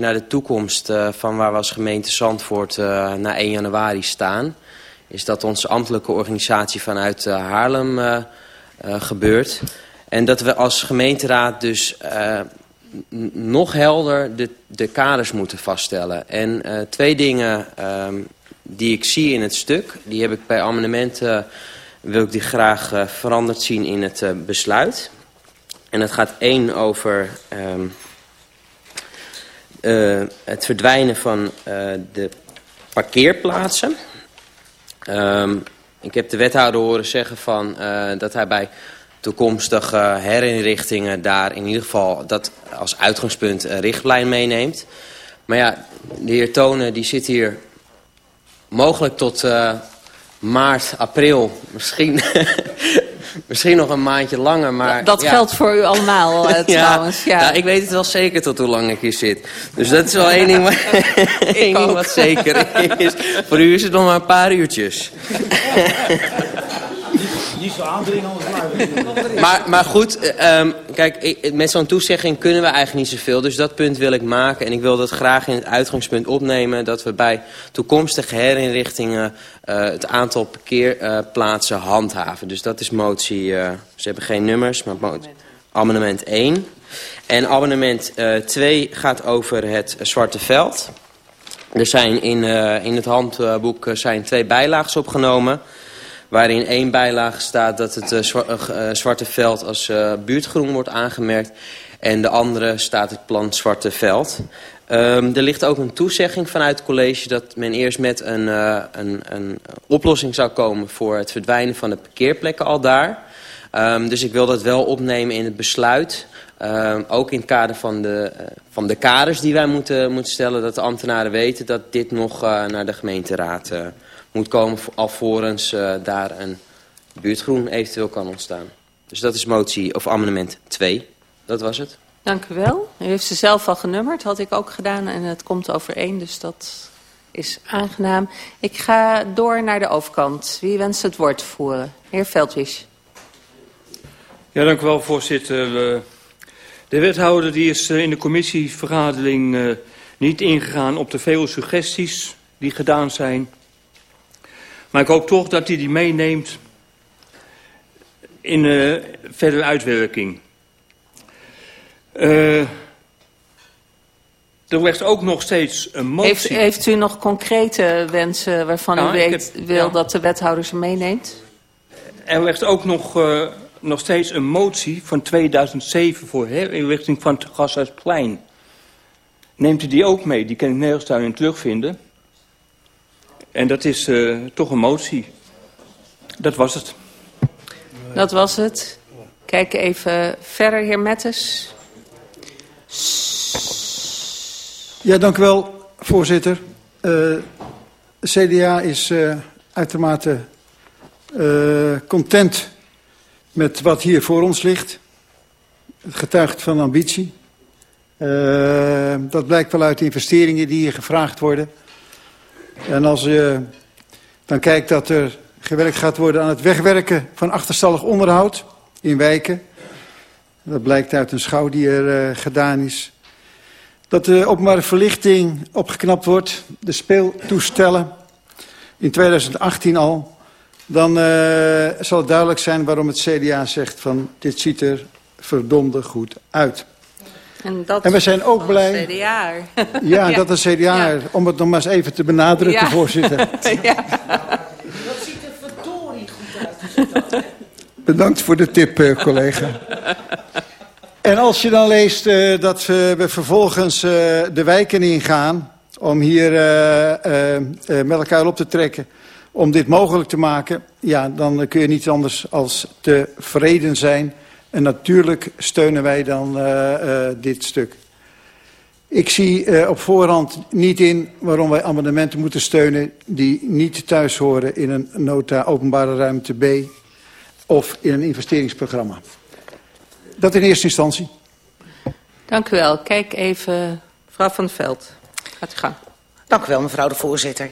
naar de toekomst van waar we als gemeente Zandvoort na 1 januari staan. Is dat onze ambtelijke organisatie vanuit Haarlem gebeurt. En dat we als gemeenteraad dus nog helder de, de kaders moeten vaststellen. En twee dingen ehm, die ik zie in het stuk, die heb ik bij amendementen, wil ik die graag veranderd zien in het besluit. En het gaat één over um, uh, het verdwijnen van uh, de parkeerplaatsen. Um, ik heb de wethouder horen zeggen van, uh, dat hij bij toekomstige herinrichtingen daar in ieder geval dat als uitgangspunt een richtlijn meeneemt. Maar ja, de heer Tonen die zit hier mogelijk tot maart, april, misschien Misschien nog een maandje langer, maar... Dat, geldt voor u allemaal uh, trouwens, ja. ja. ik weet het wel zeker tot hoe lang ik hier zit. Dus dat is wel één ding, wat, één ding wat zeker is. Voor u is het nog maar een paar uurtjes. Niet zo aandringen maar, maar goed, um, kijk, met zo'n toezegging kunnen we eigenlijk niet zoveel. Dus dat punt wil ik maken. En ik wil dat graag in het uitgangspunt opnemen... dat we bij toekomstige herinrichtingen uh, het aantal parkeerplaatsen handhaven. Dus dat is motie... Uh, ze hebben geen nummers, maar motie, amendement 1. En amendement 2 gaat over het Zwarte Veld. Er zijn in, in het handboek zijn twee bijlagen opgenomen waarin één bijlage staat dat het uh, Zwarte Veld als buurtgroen wordt aangemerkt. En de andere staat het plan Zwarte Veld. Um, er ligt ook een toezegging vanuit het college dat men eerst met een, een, een oplossing zou komen voor het verdwijnen van de parkeerplekken al daar. Um, dus ik wil dat wel opnemen in het besluit. Um, ook in het kader van de, van de kaders die wij moeten, moeten stellen, dat de ambtenaren weten dat dit nog naar de gemeenteraad moet komen alvorens uh, daar een buurtgroen eventueel kan ontstaan. Dus dat is motie of amendement 2. Dat was het. Dank u wel. U heeft ze zelf al genummerd, had ik ook gedaan en het komt overeen, dus dat is aangenaam. Ik ga door naar de overkant. Wie wenst het woord te voeren? Heer Veldwisch. Ja, dank u wel, voorzitter. De wethouder die is in de commissievergadering niet ingegaan op de vele suggesties die gedaan zijn. Maar ik hoop toch dat hij die meeneemt in uh, verdere uitwerking. Uh, er werd ook nog steeds een motie... Heeft, heeft u nog concrete wensen waarvan nou, u weet, heb, wil ja. dat de wethouder ze meeneemt? Er werd ook nog, uh, nog steeds een motie van 2007 voor herinrichting van het Gashuisplein. Neemt u die ook mee? Die kan ik nergens daarin terugvinden. En dat is uh, toch een motie. Dat was het. Dat was het. Kijk even verder, heer Mettes. Ja, dank u wel, voorzitter. Uh, CDA is uh, uitermate uh, content met wat hier voor ons ligt. Het getuigt van ambitie. Uh, dat blijkt wel uit de investeringen die hier gevraagd worden. En als je dan kijkt dat er gewerkt gaat worden aan het wegwerken van achterstallig onderhoud in wijken. Dat blijkt uit een schouw die er uh, gedaan is. Dat de openbare verlichting opgeknapt wordt, de speeltoestellen, in 2018 al. Dan uh, zal het duidelijk zijn waarom het CDA zegt van dit ziet er verdomde goed uit. En, dat en we zijn ook blij... CDA. Ja, dat is CDA. Ja. Om het nog maar eens even te benadrukken, ja. voorzitter. ja. Dat ziet er verdorie goed uit. Bedankt voor de tip, uh, collega. En als je dan leest uh, dat we, we vervolgens uh, de wijken ingaan... om hier met elkaar op te trekken om dit mogelijk te maken... ja, dan kun je niet anders als tevreden zijn... En natuurlijk steunen wij dan uh, uh, dit stuk. Ik zie uh, op voorhand niet in waarom wij amendementen moeten steunen... die niet thuis horen in een nota openbare ruimte B... of in een investeringsprogramma. Dat in eerste instantie. Dank u wel. Kijk even, mevrouw Van Veld. Gaat u gang. Dank u wel, mevrouw de voorzitter.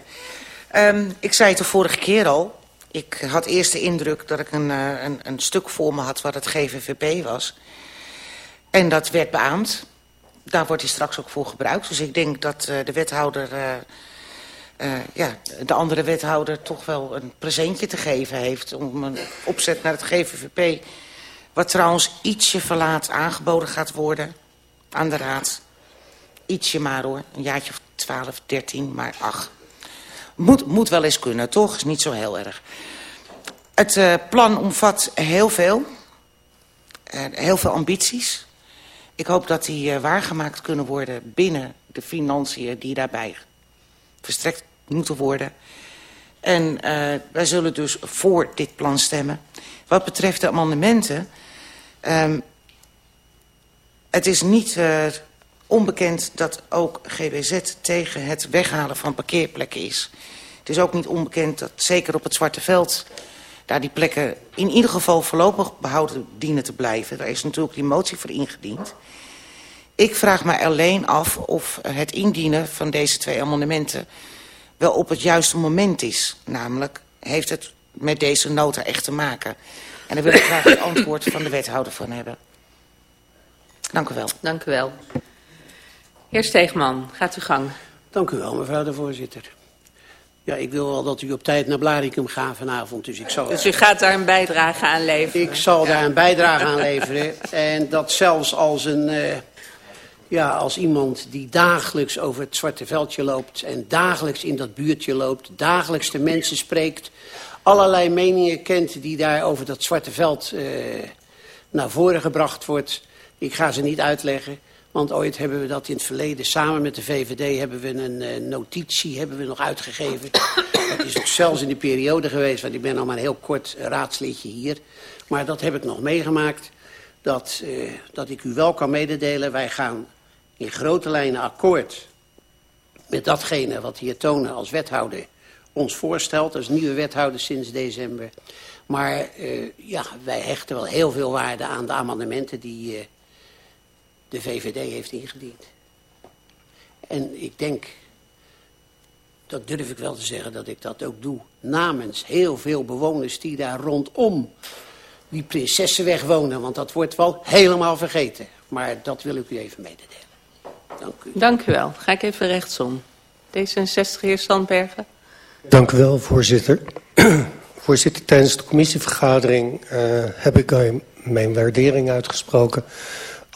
Um, ik zei het de vorige keer al... Ik had eerst de indruk dat ik een, uh, een, een stuk voor me had wat het GVVP was. En dat werd beaamd. daar wordt hij straks ook voor gebruikt. Dus ik denk dat uh, de wethouder, uh, ja, de andere wethouder toch wel een presentje te geven heeft. Om een opzet naar het GVVP, wat trouwens ietsje verlaat aangeboden gaat worden aan de raad. Ietsje maar hoor, een jaartje of 12, 13, maar ach. Moet, moet wel eens kunnen, toch? Is niet zo heel erg. Het uh, plan omvat heel veel. Uh, heel veel ambities. Ik hoop dat die uh, waargemaakt kunnen worden binnen de financiën die daarbij verstrekt moeten worden. En wij zullen dus voor dit plan stemmen. Wat betreft de amendementen... Um, het is niet onbekend dat ook GWZ tegen het weghalen van parkeerplekken is. Het is ook niet onbekend dat zeker op het Zwarte Veld... daar die plekken in ieder geval voorlopig behouden dienen te blijven. Daar is natuurlijk die motie voor ingediend. Ik vraag me alleen af of het indienen van deze twee amendementen... wel op het juiste moment is. Namelijk, heeft het met deze nota echt te maken? En daar wil ik graag het antwoord van de wethouder van hebben. Dank u wel. Dank u wel. Heer Steegman, gaat u gang. Dank u wel, mevrouw de voorzitter. Ja, ik wil wel dat u op tijd naar Blaricum gaat vanavond. Dus, ik zal, dus u gaat daar een bijdrage aan leveren? Ik zal ja. daar een bijdrage aan leveren. En dat zelfs als, een, uh, ja, als iemand die dagelijks over het Zwarte Veldje loopt... en dagelijks in dat buurtje loopt, dagelijks de mensen spreekt... allerlei meningen kent die daar over dat Zwarte Veld uh, naar voren gebracht wordt. Ik ga ze niet uitleggen. Want ooit hebben we dat in het verleden samen met de VVD hebben we een uh, notitie hebben we nog uitgegeven. dat is ook zelfs in die periode geweest, want ik ben al maar een heel kort raadslidje hier. Maar dat heb ik nog meegemaakt. Dat, uh, dat ik u wel kan mededelen. Wij gaan in grote lijnen akkoord met datgene wat hier Tonen als wethouder ons voorstelt. Als nieuwe wethouder sinds december. Maar ja, wij hechten wel heel veel waarde aan de amendementen die... De VVD heeft ingediend. En ik denk, dat durf ik wel te zeggen dat ik dat ook doe... namens heel veel bewoners die daar rondom die Prinsessenweg wonen. Want dat wordt wel helemaal vergeten. Maar dat wil ik u even mededelen. Dank u. Dank u wel. Ga ik even rechtsom. D66, heer Sandbergen. Dank u wel, voorzitter. voorzitter, tijdens de commissievergadering uh, heb ik mijn waardering uitgesproken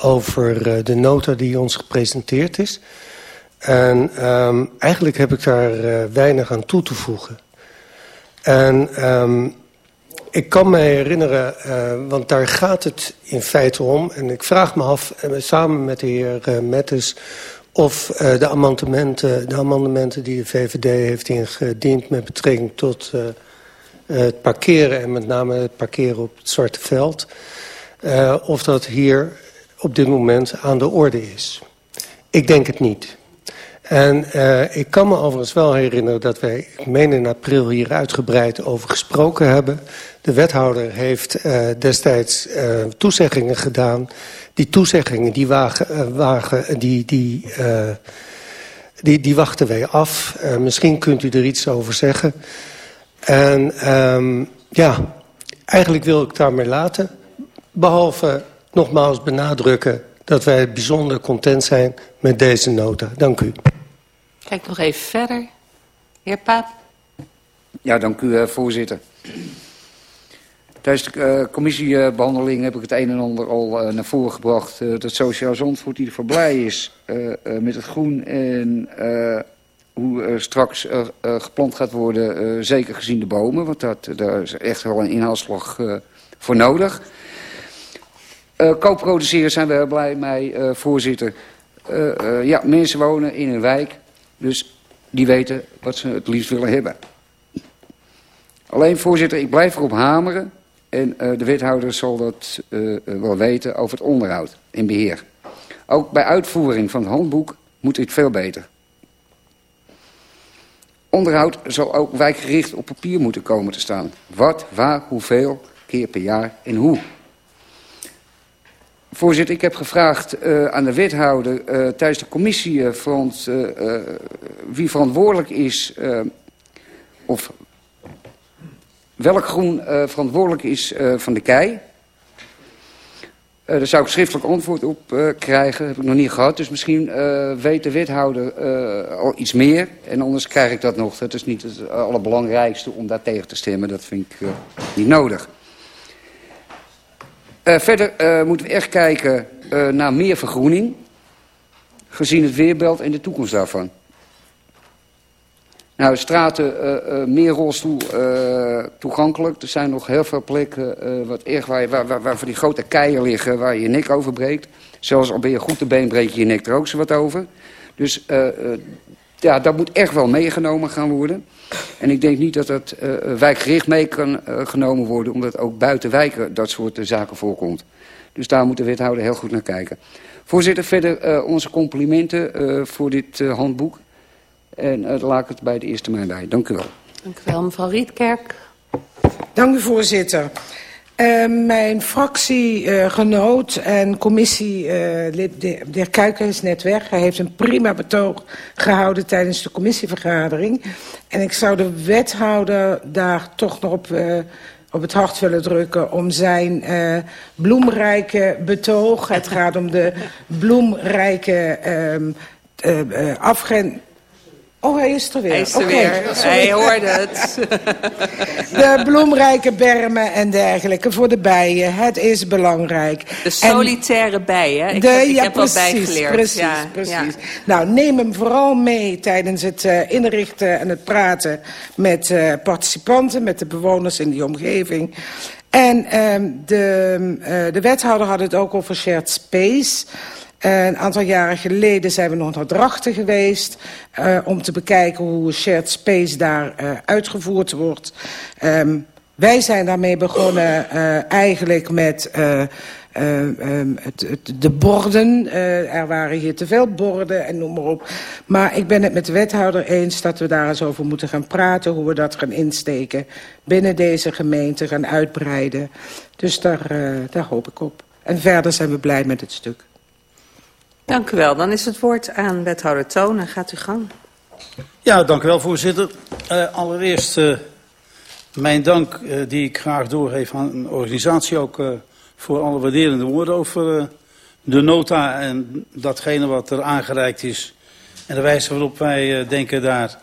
over uh, de nota die ons gepresenteerd is. En um, eigenlijk heb ik daar uh, weinig aan toe te voegen. En um, ik kan me herinneren, uh, want daar gaat het in feite om... en ik vraag me af, samen met de heer uh, Mettes... of de, amendementen, de amendementen die de VVD heeft ingediend... met betrekking tot het parkeren en met name het parkeren op het Zwarte Veld... Of dat hier op dit moment aan de orde is. Ik denk het niet. En uh, ik kan me overigens wel herinneren dat wij, ik meen in april, hier uitgebreid over gesproken hebben. De wethouder heeft uh, destijds uh, toezeggingen gedaan. Die toezeggingen, die, wagen, die, die, die, die wachten wij af. misschien kunt u er iets over zeggen. En um, ja, eigenlijk wil ik daarmee laten. Behalve nogmaals benadrukken dat wij bijzonder content zijn met deze nota. Dank u. Kijk nog even verder. Heer Paap. Ja, dank u, uh, voorzitter. Tijdens de uh, commissiebehandeling heb ik het een en ander al uh, naar voren gebracht. Uh, dat Sociaal Zandvoort ervoor blij is met het groen en hoe straks geplant gaat worden, zeker gezien de bomen. Want dat, daar is echt wel een inhaalslag voor nodig. Uh, co-produceren zijn we heel blij mee, uh, voorzitter. Uh, ja, mensen wonen in een wijk, dus die weten wat ze het liefst willen hebben. Alleen, voorzitter, ik blijf erop hameren... en de wethouder zal dat wel weten over het onderhoud en beheer. Ook bij uitvoering van het handboek moet dit veel beter. Onderhoud zal ook wijkgericht op papier moeten komen te staan. Wat, waar, hoeveel, keer per jaar en hoe... Voorzitter, ik heb gevraagd uh, aan de wethouder uh, tijdens de commissie uh, front, wie verantwoordelijk is, of welk groen verantwoordelijk is van de kei. Uh, daar zou ik schriftelijk antwoord op uh, krijgen. heb ik nog niet gehad. Dus misschien uh, weet de wethouder al iets meer. En anders krijg ik dat nog. Dat is niet het allerbelangrijkste om daar tegen te stemmen. Dat vind ik niet nodig. Verder moeten we echt kijken naar meer vergroening. Gezien het weerbeeld en de toekomst daarvan. Nou, straten meer rolstoel toegankelijk. Er zijn nog heel veel plekken wat echt waar, waar, waar, die grote keien liggen waar je je nek over breekt. Zelfs al ben je goed te been, breek je je nek er ook zo wat over. Dus ja, dat moet echt wel meegenomen gaan worden. En ik denk niet dat dat wijkgericht mee kan genomen worden... omdat ook buiten wijken dat soort zaken voorkomt. Dus daar moet de wethouder heel goed naar kijken. Voorzitter, verder onze complimenten voor dit handboek. En uh, laat ik het bij de eerste termijn bij. Dank u wel. Dank u wel, mevrouw Rietkerk. Dank u, voorzitter. Uh, mijn fractiegenoot uh, en commissielid, de, heer Kuiken, is net weg. Hij heeft een prima betoog gehouden tijdens de commissievergadering. En ik zou de wethouder daar toch nog op, uh, op het hart willen drukken... om zijn uh, bloemrijke betoog. Het gaat om de bloemrijke afgrens Oh, hij is er weer. Hij is er okay. weer. Hij hoorde het. De bloemrijke bermen en dergelijke voor de bijen. Het is belangrijk. De solitaire en bijen. Ik de, heb, ik ja, heb precies, bijgeleerd. Precies, ja, precies. Ja. Nou, neem hem vooral mee tijdens het uh, inrichten en het praten met uh, participanten, met de bewoners in die omgeving. En uh, de, uh, de wethouder had het ook over shared space. Een aantal jaren geleden zijn we nog naar Drachten geweest... Uh, om te bekijken hoe shared space daar uh, uitgevoerd wordt. Um, wij zijn daarmee begonnen uh, eigenlijk met... Het, de borden. Er waren hier te veel borden en noem maar op. Maar ik ben het met de wethouder eens dat we daar eens over moeten gaan praten... hoe we dat gaan insteken binnen deze gemeente, gaan uitbreiden. Dus daar, daar hoop ik op. En verder zijn we blij met het stuk. Dank u wel. Dan is het woord aan wethouder Toon gaat u gang. Ja, dank u wel, voorzitter. Uh, allereerst uh, mijn dank uh, die ik graag doorgeef aan een organisatie ook voor alle waarderende woorden over de nota en datgene wat er aangereikt is. En de wijze waarop wij denken daar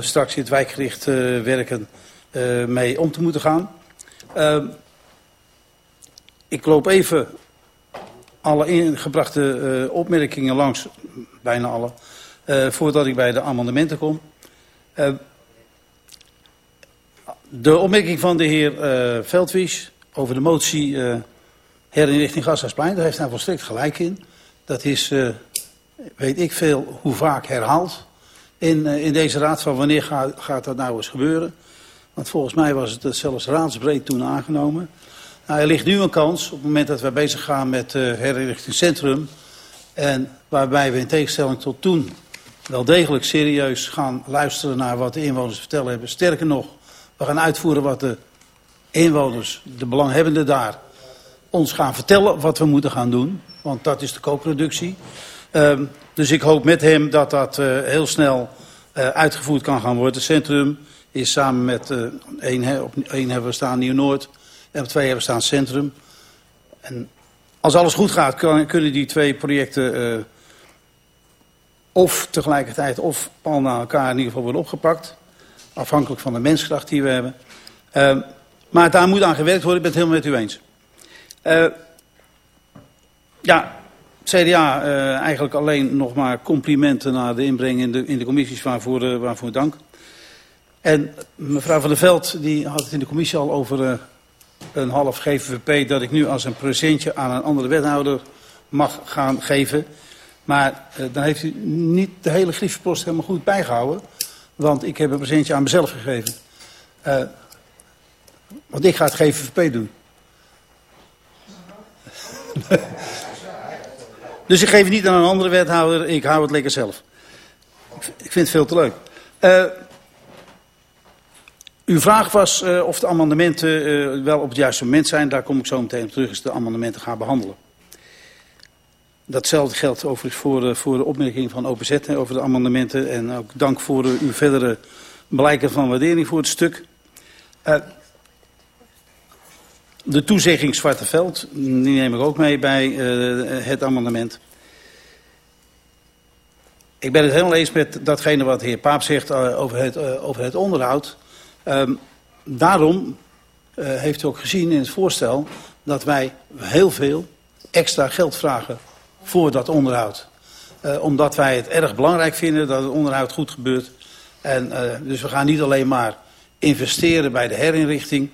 straks in het wijkgericht werken mee om te moeten gaan. ik loop even alle ingebrachte uh, opmerkingen langs, bijna alle, uh, voordat ik bij de amendementen kom. Uh, de opmerking van de heer Veldwies over de motie herinrichting Gasthuisplein, daar heeft hij volstrekt gelijk in. Dat is, weet ik veel, hoe vaak herhaald in, in deze raad van wanneer gaat dat nou eens gebeuren. Want volgens mij was het zelfs raadsbreed toen aangenomen. Nou, er ligt nu een kans op het moment dat wij bezig gaan met uh, herinrichting centrum. En waarbij we in tegenstelling tot toen wel degelijk serieus gaan luisteren naar wat de inwoners vertellen hebben. Sterker nog, we gaan uitvoeren wat de inwoners, de belanghebbenden daar, ons gaan vertellen wat we moeten gaan doen. Want dat is de co-productie. Uh, dus ik hoop met hem dat dat uh, heel snel uh, uitgevoerd kan gaan worden. Het centrum is samen met uh, één, op één hebben we staan Nieuw-Noord en twee hebben staan Centrum. En als alles goed gaat, kunnen die twee projecten uh, of tegelijkertijd of al na elkaar in ieder geval worden opgepakt. Afhankelijk van de menskracht die we hebben. Uh, maar daar moet aan gewerkt worden, ik ben het helemaal met u eens. Uh, ja, CDA eigenlijk alleen nog maar complimenten naar de inbreng in de, in de commissies waarvoor, waarvoor dank. En mevrouw van der Veld die had het in de commissie al over een half GVVP dat ik nu als een presentje aan een andere wethouder mag gaan geven. Maar uh, dan heeft u niet de hele griefpost helemaal goed bijgehouden. Want ik heb een presentje aan mezelf gegeven. Uh, want ik ga het GVVP doen. dus ik geef het niet aan een andere wethouder, ik hou het lekker zelf. Ik vind het veel te leuk. Uh, uw vraag was uh, of de amendementen uh, wel op het juiste moment zijn. Daar kom ik zo meteen op terug als de amendementen gaan behandelen. Datzelfde geldt overigens voor, voor de opmerking van OPZ over de amendementen. En ook dank voor uw verdere blijken van waardering voor het stuk. de toezegging Zwarte Veld, die neem ik ook mee bij het amendement. Ik ben het helemaal eens met datgene wat de heer Paap zegt over, het, over het onderhoud. Um, daarom heeft u ook gezien in het voorstel dat wij heel veel extra geld vragen voor dat onderhoud. omdat wij het erg belangrijk vinden dat het onderhoud goed gebeurt. En, dus we gaan niet alleen maar investeren bij de herinrichting...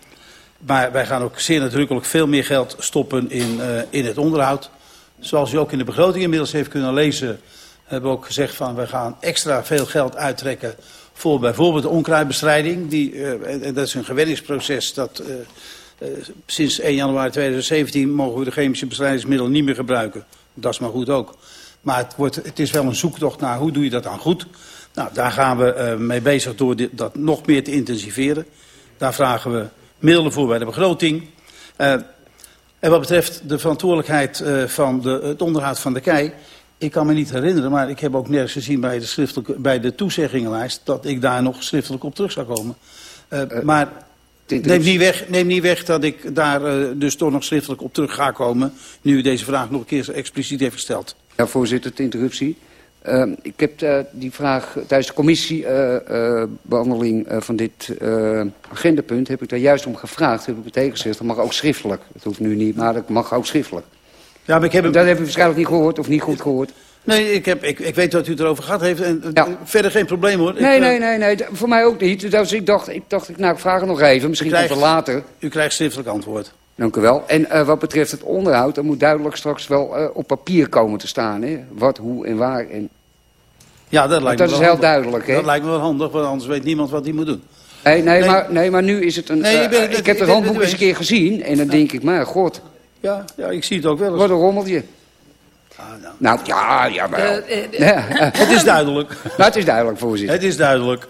Maar wij gaan ook zeer nadrukkelijk veel meer geld stoppen in, uh, in het onderhoud. Zoals u ook in de begroting inmiddels heeft kunnen lezen... hebben we ook gezegd van we gaan extra veel geld uittrekken... voor bijvoorbeeld de onkruidbestrijding. Die, uh, dat is een gewenningsproces dat... Uh, sinds 1 januari 2017 mogen we de chemische bestrijdingsmiddelen niet meer gebruiken. Dat is maar goed ook. Maar het, wordt, het is wel een zoektocht naar hoe doe je dat dan goed. Nou, daar gaan we mee bezig door dat nog meer te intensiveren. Daar vragen we middelen voor bij de begroting. En wat betreft de verantwoordelijkheid van de, het onderhoud van de kei... Ik kan me niet herinneren, maar ik heb ook nergens gezien bij de, schriftelijke, bij de toezeggingenlijst... dat ik daar nog schriftelijk op terug zou komen. Uh, uh, maar neem niet, weg, neem niet weg dat ik daar uh, dus toch nog schriftelijk op terug ga komen... nu u deze vraag nog een keer expliciet heeft gesteld. Ja, voorzitter, de interruptie. Uh, ik heb die vraag tijdens de commissiebehandeling van dit agendapunt... heb ik daar juist om gevraagd, heb ik meteen gezegd, dat mag ook schriftelijk. Dat hoeft nu niet, maar dat mag ook schriftelijk. Ja, maar ik heb... Dat heb u waarschijnlijk niet gehoord of niet goed gehoord. Nee, ik, heb, ik, ik weet wat u het erover gehad heeft. En, ja. Verder geen probleem hoor. Nee, ik, nee, nee, nee, voor mij ook niet. Dus ik dacht, ik dacht nou, ik vraag het nog even. Misschien krijgt, komt het later. U krijgt schriftelijk antwoord. Dank u wel. En uh, wat betreft het onderhoud, dan moet duidelijk straks wel uh, op papier komen te staan. Hè? Wat, hoe en waar. En ja, dat lijkt dat me is heel handig. duidelijk, hè? Dat lijkt me wel handig, want anders weet niemand wat hij moet doen. Nee, nee, nee. Maar, nee maar nu is het een... Nee, uh, ik, ben, ik, ik heb het handboek eens een keer gezien en dan ja. denk ik, maar god. Ja, ja, ik zie het ook wel eens. Wat een rommeltje. Ah, nou. nou, ja, jawel. Uh, uh, ja. het is duidelijk. nou, het is duidelijk, voorzitter. Het is duidelijk.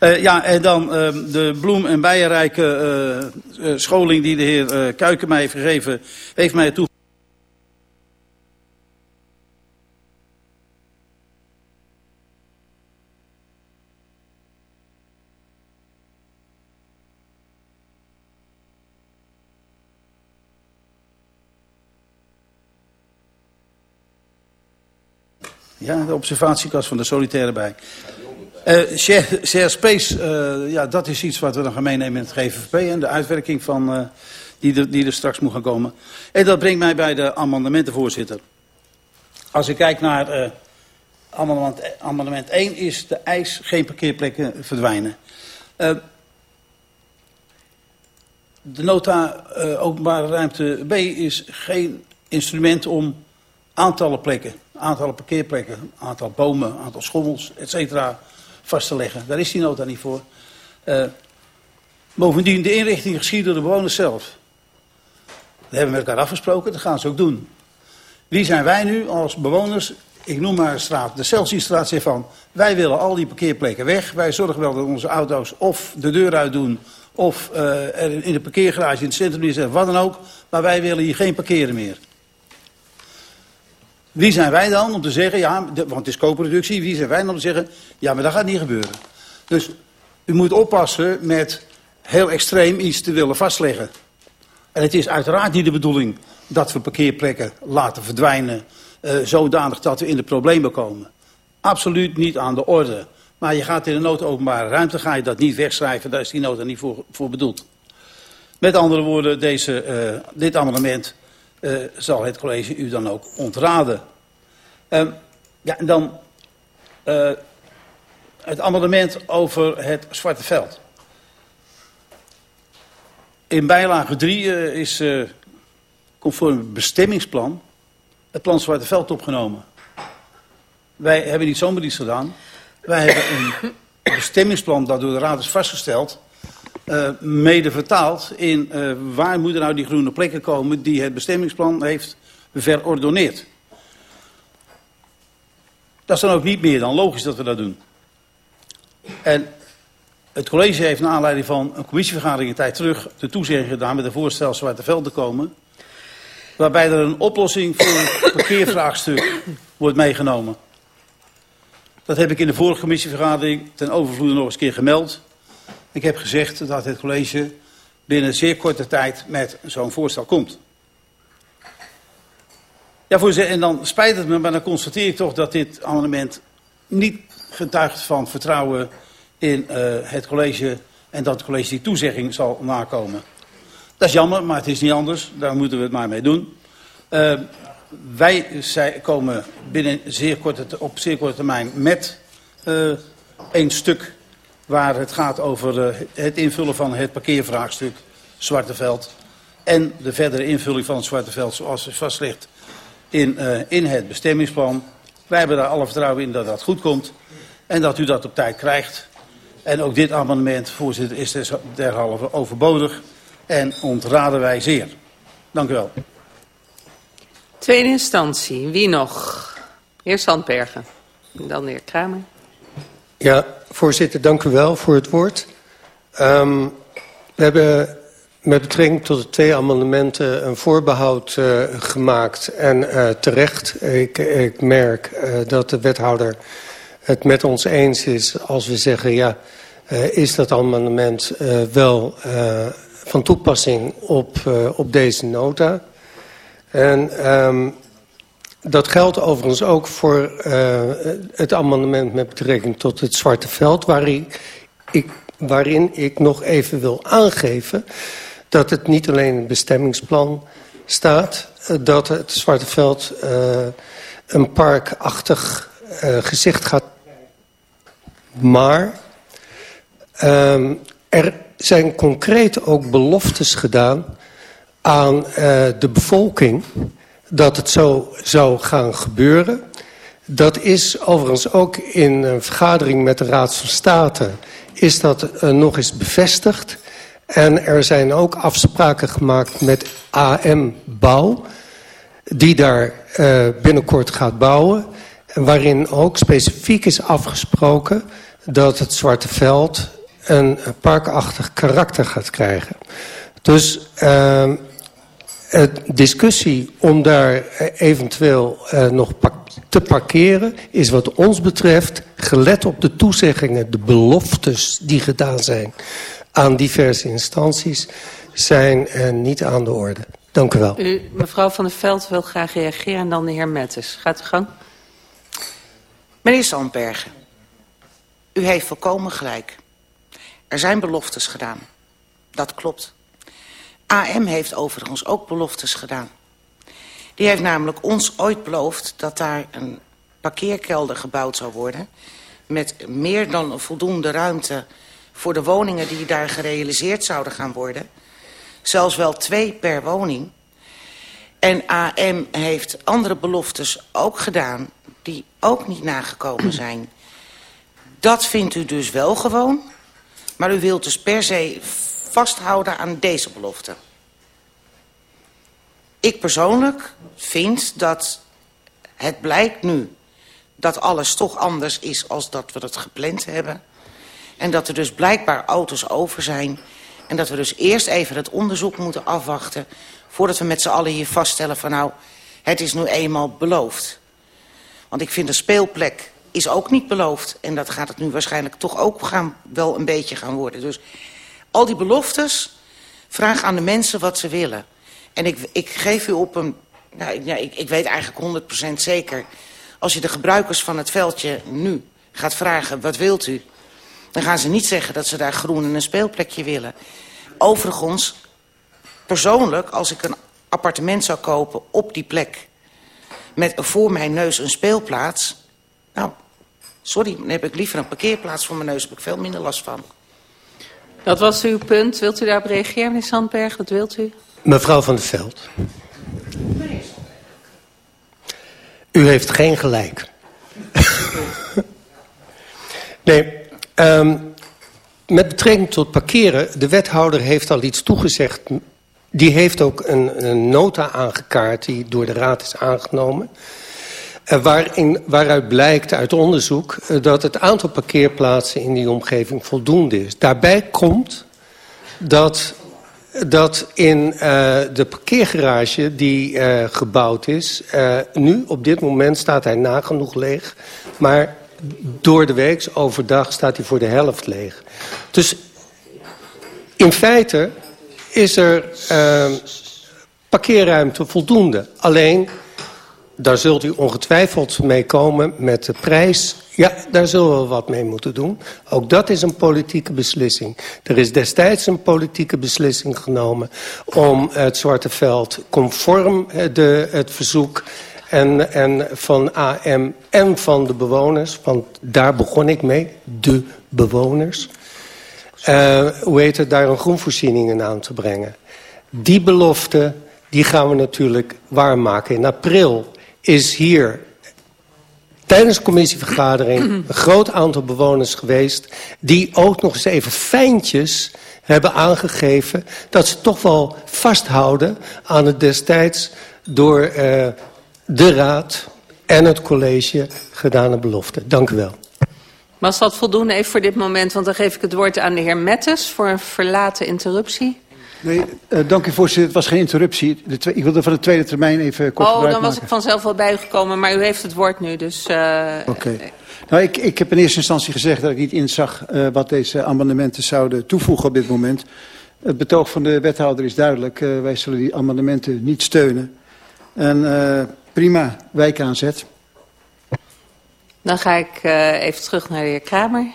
Uh, ja, en dan uh, de bloem- en bijenrijke uh, scholing die de heer Kuiken mij heeft gegeven, heeft mij toe. De observatiekast van de solitaire bij. Uh, share, space, uh, ja, dat is iets wat we dan gaan meenemen in het GVVP en de uitwerking van, uh, die, er, die er straks moet gaan komen. En dat brengt mij bij de amendementenvoorzitter. Als ik kijk naar amendement, amendement 1 is de eis geen parkeerplekken verdwijnen. de nota openbare ruimte B is geen instrument om aantallen plekken, aantallen parkeerplekken, aantal bomen, aantal schommels, et cetera vast te leggen. Daar is die nota niet voor. Uh, bovendien, de inrichting geschiet door de bewoners zelf. Dat hebben we met elkaar afgesproken, dat gaan ze ook doen. Wie zijn wij nu als bewoners? Ik noem maar een straat, de Celsiusstraat zegt van... wij willen al die parkeerplekken weg. Wij zorgen wel dat onze auto's of de deur uit doen... of uh, er in de parkeergarage in het centrum zitten, wat dan ook. Maar wij willen hier geen parkeren meer. Wie zijn wij dan om te zeggen, ja, want het is co-productie, wie zijn wij dan om te zeggen, ja, maar dat gaat niet gebeuren. Dus u moet oppassen met heel extreem iets te willen vastleggen. En het is uiteraard niet de bedoeling dat we parkeerplekken laten verdwijnen, uh, zodanig dat we in de problemen komen. Absoluut niet aan de orde. Maar je gaat in de nood openbare ruimte, ga je dat niet wegschrijven, daar is die nota niet voor, voor bedoeld. Met andere woorden, deze, uh, dit amendement uh, zal het college u dan ook ontraden. Uh, ja, en dan uh, het amendement over het Zwarte Veld. In bijlage 3 is conform bestemmingsplan het plan Zwarte Veld opgenomen. Wij hebben niet zomaar iets gedaan. Wij hebben een bestemmingsplan dat door de raad is vastgesteld mede vertaald in uh, waar moeten nou die groene plekken komen die het bestemmingsplan heeft verordoneerd. Dat is dan ook niet meer dan logisch dat we dat doen. En het college heeft naar aanleiding van een commissievergadering een tijd terug de toezegging gedaan met een voorstel Zwarte Veld te komen. Waarbij er een oplossing voor een parkeervraagstuk wordt meegenomen. Dat heb ik in de vorige commissievergadering ten overvloede nog eens een keer gemeld. Ik heb gezegd dat het college binnen zeer korte tijd met zo'n voorstel komt. Ja, voorzitter, en dan spijt het me, maar dan constateer ik toch dat dit amendement niet getuigt van vertrouwen in uh, het college en dat het college die toezegging zal nakomen. Dat is jammer, maar het is niet anders. Daar moeten we het maar mee doen. Uh, wij zij, komen binnen zeer korte, op zeer korte termijn met uh, een stuk waar het gaat over uh, het invullen van het parkeervraagstuk Zwarteveld. En de verdere invulling van het Zwarteveld zoals het vast ligt in, uh, in het bestemmingsplan. Wij hebben daar alle vertrouwen in dat dat goed komt. En dat u dat op tijd krijgt. En ook dit amendement, voorzitter, is derhalve overbodig. En ontraden wij zeer. Dank u wel. Tweede instantie, wie nog? Heer Sandbergen. Dan de heer Kramer. Ja, voorzitter, dank u wel voor het woord. Um, we hebben met betrekking tot de twee amendementen een voorbehoud uh, gemaakt. En uh, terecht, ik, ik merk uh, dat de wethouder het met ons eens is als we zeggen... ja, is dat amendement wel van toepassing op, op deze nota... En um, dat geldt overigens ook voor uh, het amendement met betrekking tot het Zwarte Veld... Waarin ik, waarin ik nog even wil aangeven dat het niet alleen in het bestemmingsplan staat... Uh, dat het Zwarte Veld uh, een parkachtig gezicht gaat... Maar um, er zijn concreet ook beloftes gedaan aan uh, de bevolking dat het zo zou gaan gebeuren. Dat is overigens ook in een vergadering met de Raad van State... is dat uh, nog eens bevestigd. En er zijn ook afspraken gemaakt met AM Bouw... die daar uh, binnenkort gaat bouwen... En waarin ook specifiek is afgesproken dat het Zwarte Veld een parkachtig karakter gaat krijgen. Dus uh, discussie om daar eventueel uh, nog te parkeren... is wat ons betreft, gelet op de toezeggingen... de beloftes die gedaan zijn aan diverse instanties... zijn uh, niet aan de orde. Dank u wel. U, mevrouw Van der Veld wil graag reageren en dan de heer Mettes. Gaat u gang. Meneer Sandbergen, u heeft volkomen gelijk. Er zijn beloftes gedaan. Dat klopt. AM heeft overigens ook beloftes gedaan. Die heeft namelijk ons ooit beloofd dat daar een parkeerkelder gebouwd zou worden... met meer dan voldoende ruimte voor de woningen die daar gerealiseerd zouden gaan worden. Zelfs wel twee per woning. En AM heeft andere beloftes ook gedaan die ook niet nagekomen zijn. Dat vindt u dus wel gewoon, maar u wilt dus per se vasthouden aan deze belofte. Ik persoonlijk vind dat het blijkt nu dat alles toch anders is als dat we het gepland hebben. En dat er dus blijkbaar auto's over zijn. En dat we dus eerst even het onderzoek moeten afwachten... voordat we met z'n allen hier vaststellen van nou, het is nu eenmaal beloofd. Want ik vind de speelplek is ook niet beloofd. En dat gaat het nu waarschijnlijk toch ook gaan, wel een beetje gaan worden. Dus al die beloftes, vraag aan de mensen wat ze willen. En ik, ik geef u op een... Nou, ja, ik, ik weet eigenlijk 100% zeker... als je de gebruikers van het veldje nu gaat vragen... wat wilt u? Dan gaan ze niet zeggen dat ze daar groen en een speelplekje willen. Overigens, persoonlijk, als ik een appartement zou kopen op die plek... met voor mijn neus een speelplaats... nou, sorry, dan heb ik liever een parkeerplaats voor mijn neus... heb ik veel minder last van. Dat was uw punt. Wilt u daarop reageren, meneer Sandberg? Dat wilt u? Mevrouw van der Veld. U heeft geen gelijk. nee, um, met betrekking tot parkeren... de wethouder heeft al iets toegezegd... die heeft ook een, een nota aangekaart die door de raad is aangenomen... Uh, waarin, waaruit blijkt uit onderzoek uh, dat het aantal parkeerplaatsen in die omgeving voldoende is. Daarbij komt dat, dat in uh, de parkeergarage die gebouwd is... Nu op dit moment staat hij nagenoeg leeg... maar door de week, overdag, staat hij voor de helft leeg. Dus in feite is er parkeerruimte voldoende. Alleen, daar zult u ongetwijfeld mee komen met de prijs. Ja, daar zullen we wat mee moeten doen. Ook dat is een politieke beslissing. Er is destijds een politieke beslissing genomen... om het Zwarte Veld conform de, het verzoek en, en van AM en van de bewoners... want daar begon ik mee, de bewoners... Uh, hoe daar een groenvoorziening in aan te brengen. Die belofte die gaan we natuurlijk waarmaken. In april is hier tijdens de commissievergadering een groot aantal bewoners geweest... die ook nog eens even fijntjes hebben aangegeven... dat ze toch wel vasthouden aan het destijds door uh, de raad en het college gedane belofte. Dank u wel. Was dat voldoende even voor dit moment? Want dan geef ik het woord aan de heer Mettes voor een verlaten interruptie. Nee, uh, dank u voorzitter. Het was geen interruptie. De ik wilde van de tweede termijn even kort Oh, dan was maken. ik vanzelf wel bijgekomen, maar u heeft het woord nu. Dus, uh, Oké. Okay. Nou, ik, ik heb in eerste instantie gezegd dat ik niet inzag uh, wat deze amendementen zouden toevoegen op dit moment. Het betoog van de wethouder is duidelijk. Uh, wij zullen die amendementen niet steunen. En uh, prima wijkaanzet. Dan ga ik uh, even terug naar de heer Kramer.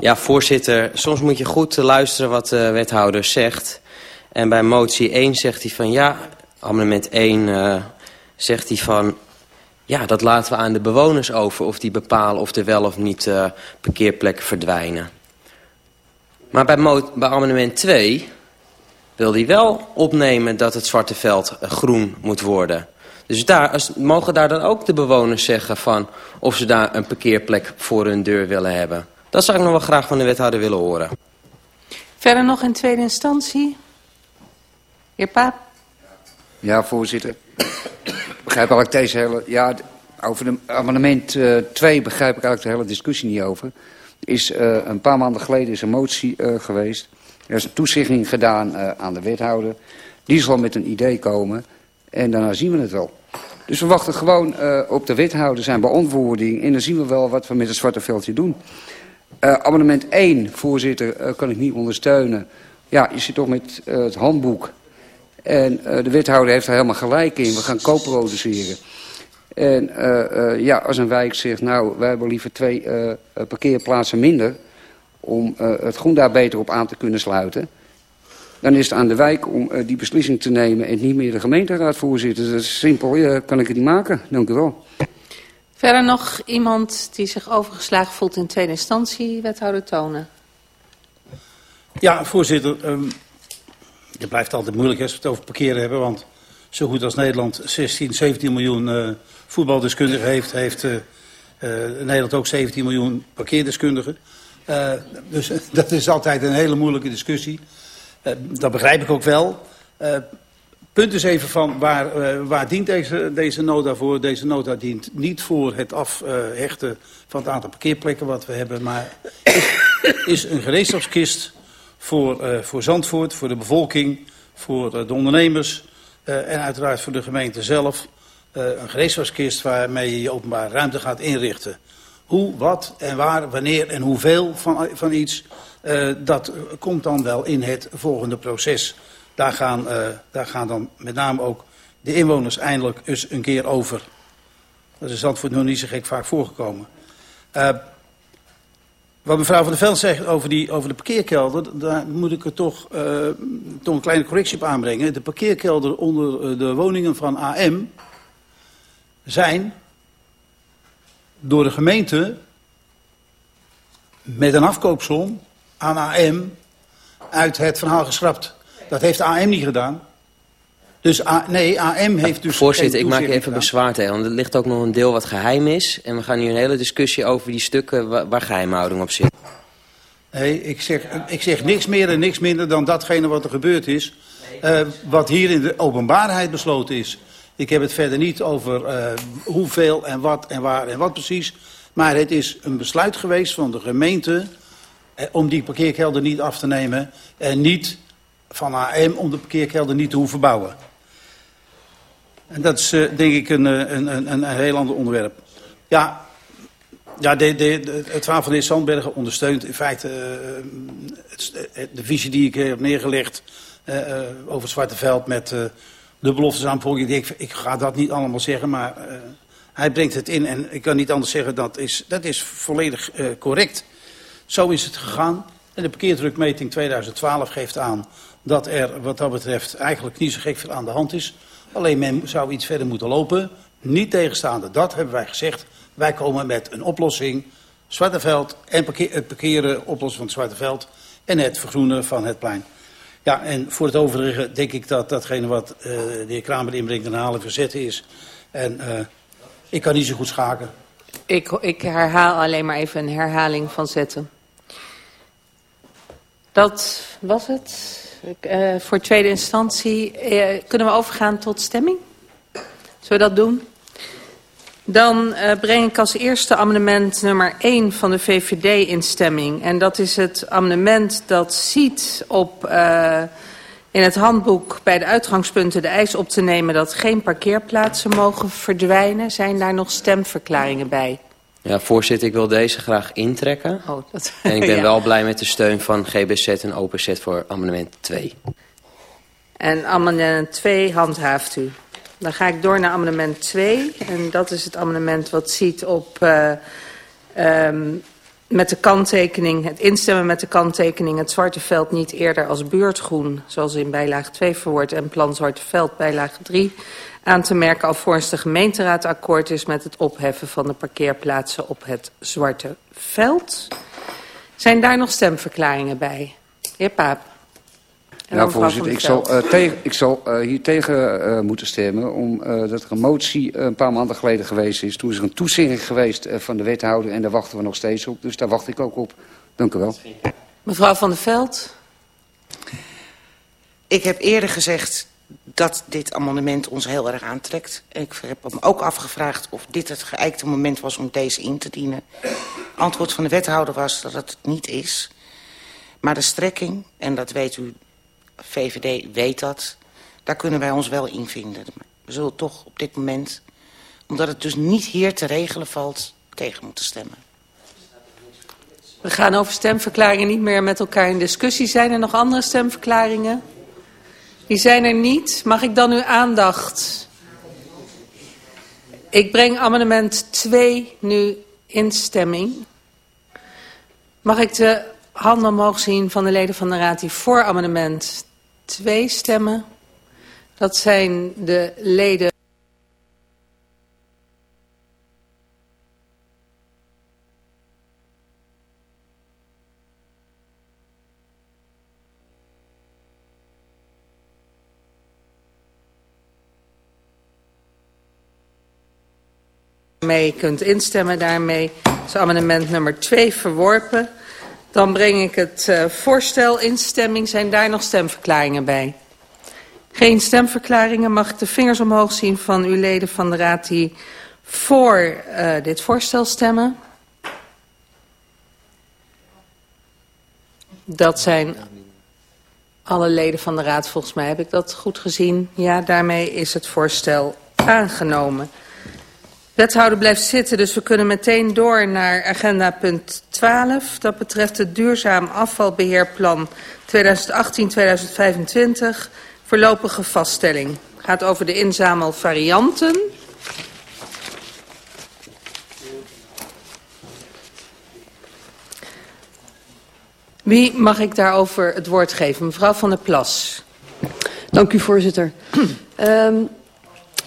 Ja, voorzitter. Soms moet je goed luisteren wat de wethouder zegt. En bij motie 1 zegt hij van ja, amendement 1 uh, zegt hij van... ja, dat laten we aan de bewoners over of die bepalen of er wel of niet uh, parkeerplekken verdwijnen. Maar bij, bij amendement 2 wil hij wel opnemen dat het Zwarte Veld groen moet worden... Dus daar, als, mogen daar dan ook de bewoners zeggen van of ze daar een parkeerplek voor hun deur willen hebben. Dat zou ik nog wel graag van de wethouder willen horen. Verder nog in tweede instantie? Heer Paap? Ja, voorzitter. Ik begrijp eigenlijk deze hele... Ja, over de amendement 2 uh, begrijp ik eigenlijk de hele discussie niet over. Er is uh, een paar maanden geleden is een motie uh, geweest. Er is een toezegging gedaan aan de wethouder. Die zal met een idee komen... En daarna zien we het wel. Dus we wachten gewoon op de wethouder zijn beantwoording. En dan zien we wel wat we met het zwarte veldje doen. Amendement 1, voorzitter, kan ik niet ondersteunen. Ja, je zit toch met het handboek. En de wethouder heeft er helemaal gelijk in. We gaan co-produceren. En ja, als een wijk zegt, nou, wij hebben liever twee parkeerplaatsen minder... om het groen daar beter op aan te kunnen sluiten dan is het aan de wijk om uh, die beslissing te nemen en niet meer de gemeenteraad voorzitter. Dat is simpel, kan ik het niet maken. Dank u wel. Verder nog iemand die zich overgeslagen voelt in tweede instantie, wethouder Tonen. Ja, voorzitter. Um, het blijft altijd moeilijk als we het over parkeren hebben, want zo goed als Nederland 16, 17 miljoen uh, voetbaldeskundigen heeft, heeft uh, Nederland ook 17 miljoen parkeerdeskundigen. dus dat is altijd een hele moeilijke discussie. Dat begrijp ik ook wel. Punt is even van waar, waar dient deze, deze nota voor? Deze nota dient niet voor het afhechten van het aantal parkeerplekken wat we hebben, maar is, is een gereedschapskist voor, voor Zandvoort, voor de bevolking, voor de ondernemers en uiteraard voor de gemeente zelf. een gereedschapskist waarmee je je openbare ruimte gaat inrichten. Hoe, wat en waar, wanneer en hoeveel van, van iets... Uh, dat komt dan wel in het volgende proces. Daar gaan, uh, daar gaan dan met name ook de inwoners eindelijk eens een keer over. Dat is Zandvoort nog niet zo gek vaak voorgekomen. Wat mevrouw van der Veld zegt over, die, over de parkeerkelder... daar moet ik er toch, toch een kleine correctie op aanbrengen. De parkeerkelder onder de woningen van AM... zijn door de gemeente met een afkoopsom aan AM uit het verhaal geschrapt. Dat heeft AM niet gedaan. Dus A, nee, AM heeft dus... Voorzitter, ik maak even gedaan. bezwaar tegen, want er ligt ook nog een deel wat geheim is. En we gaan nu een hele discussie over die stukken waar, waar geheimhouding op zit. Nee, ik zeg, ik zeg niks meer en niks minder dan datgene wat er gebeurd is. Uh, wat hier in de openbaarheid besloten is. Ik heb het verder niet over uh, hoeveel en wat en waar en wat precies. Maar het is een besluit geweest van de gemeente om die parkeerkelder niet af te nemen en niet van AM om de parkeerkelder niet te hoeven bouwen. En dat is uh, denk ik een, een, een, een heel ander onderwerp. Ja, ja de, de, het verhaal van de heer Sandbergen ondersteunt in feite uh, het, de visie die ik heb neergelegd uh, over het Zwarte Veld met de beloftes aan volging. Ik, ik ga dat niet allemaal zeggen, maar hij brengt het in. En ik kan niet anders zeggen, dat is, dat is volledig correct. Zo is het gegaan. En de parkeerdrukmeting 2012 geeft aan dat er wat dat betreft eigenlijk niet zo gek veel aan de hand is. Alleen men zou iets verder moeten lopen. Niet tegenstaande dat hebben wij gezegd. Wij komen met een oplossing. Zwarteveld en parkeer, het parkeren oplossen van het Zwarteveld. En het vergroenen van het plein. Ja, en voor het overige denk ik dat datgene wat uh, de heer Kramer inbrengt een halen verzetten is. En uh, ik kan niet zo goed schaken. Ik, ik herhaal alleen maar even een herhaling van zetten. Dat was het. Uh, voor tweede instantie uh, kunnen we overgaan tot stemming. Zullen we dat doen? Dan uh, breng ik als eerste amendement nummer 1 van de VVD in stemming. En dat is het amendement dat ziet op in het handboek bij de uitgangspunten de eis op te nemen dat geen parkeerplaatsen mogen verdwijnen. Zijn daar nog stemverklaringen bij? Ja, voorzitter, ik wil deze graag intrekken. Oh, dat, en ik ben ja. wel blij met de steun van GBZ en OPZ voor amendement 2. En amendement 2 handhaaft u. Dan ga ik door naar amendement 2. En dat is het amendement wat ziet op... Uh, um, met de kanttekening, het instemmen met de kanttekening... het Zwarte Veld niet eerder als buurtgroen... zoals in bijlage 2 verwoord en plan Zwarte Veld bijlage 3 aan te merken alvorens de gemeenteraad akkoord is met het opheffen van de parkeerplaatsen op het Zwarte Veld. Zijn daar nog stemverklaringen bij? Heer Paap. Ja, voorzitter, ik zal, uh, tegen, ik zal uh, hier tegen uh, moeten stemmen... omdat er een motie een paar maanden geleden geweest is. Toen is er een toezegging geweest van de wethouder... en daar wachten we nog steeds op. Dus daar wacht ik ook op. Dank u wel. Mevrouw Van der Veld. Ik heb eerder gezegd dat dit amendement ons heel erg aantrekt. Ik heb hem ook afgevraagd of dit het geëikte moment was om deze in te dienen. Antwoord van de wethouder was dat het niet is. Maar de strekking, en dat weet u, VVD weet dat... daar kunnen wij ons wel in vinden. We zullen toch op dit moment, omdat het dus niet hier te regelen valt... tegen moeten stemmen. We gaan over stemverklaringen niet meer met elkaar in discussie. Zijn er nog andere stemverklaringen? Die zijn er niet. Mag ik dan uw aandacht? Ik breng amendement 2 nu in stemming. Mag ik de handen omhoog zien van de leden van de raad die voor amendement 2 stemmen? Dat zijn de leden... mee kunt instemmen. Daarmee is amendement nummer 2 verworpen. Dan breng ik het uh, voorstel in stemming. Zijn daar nog stemverklaringen bij? Geen stemverklaringen. Mag ik de vingers omhoog zien van uw leden van de raad die voor uh, dit voorstel stemmen? Dat zijn alle leden van de raad. Volgens mij heb ik dat goed gezien. Ja, daarmee is het voorstel aangenomen. Wethouder blijft zitten, dus we kunnen meteen door naar agenda punt 12. Dat betreft het duurzaam afvalbeheerplan 2018-2025, voorlopige vaststelling. Het gaat over de inzamelvarianten. Wie mag ik daarover het woord geven? Mevrouw van der Plas. Dank u, voorzitter. um,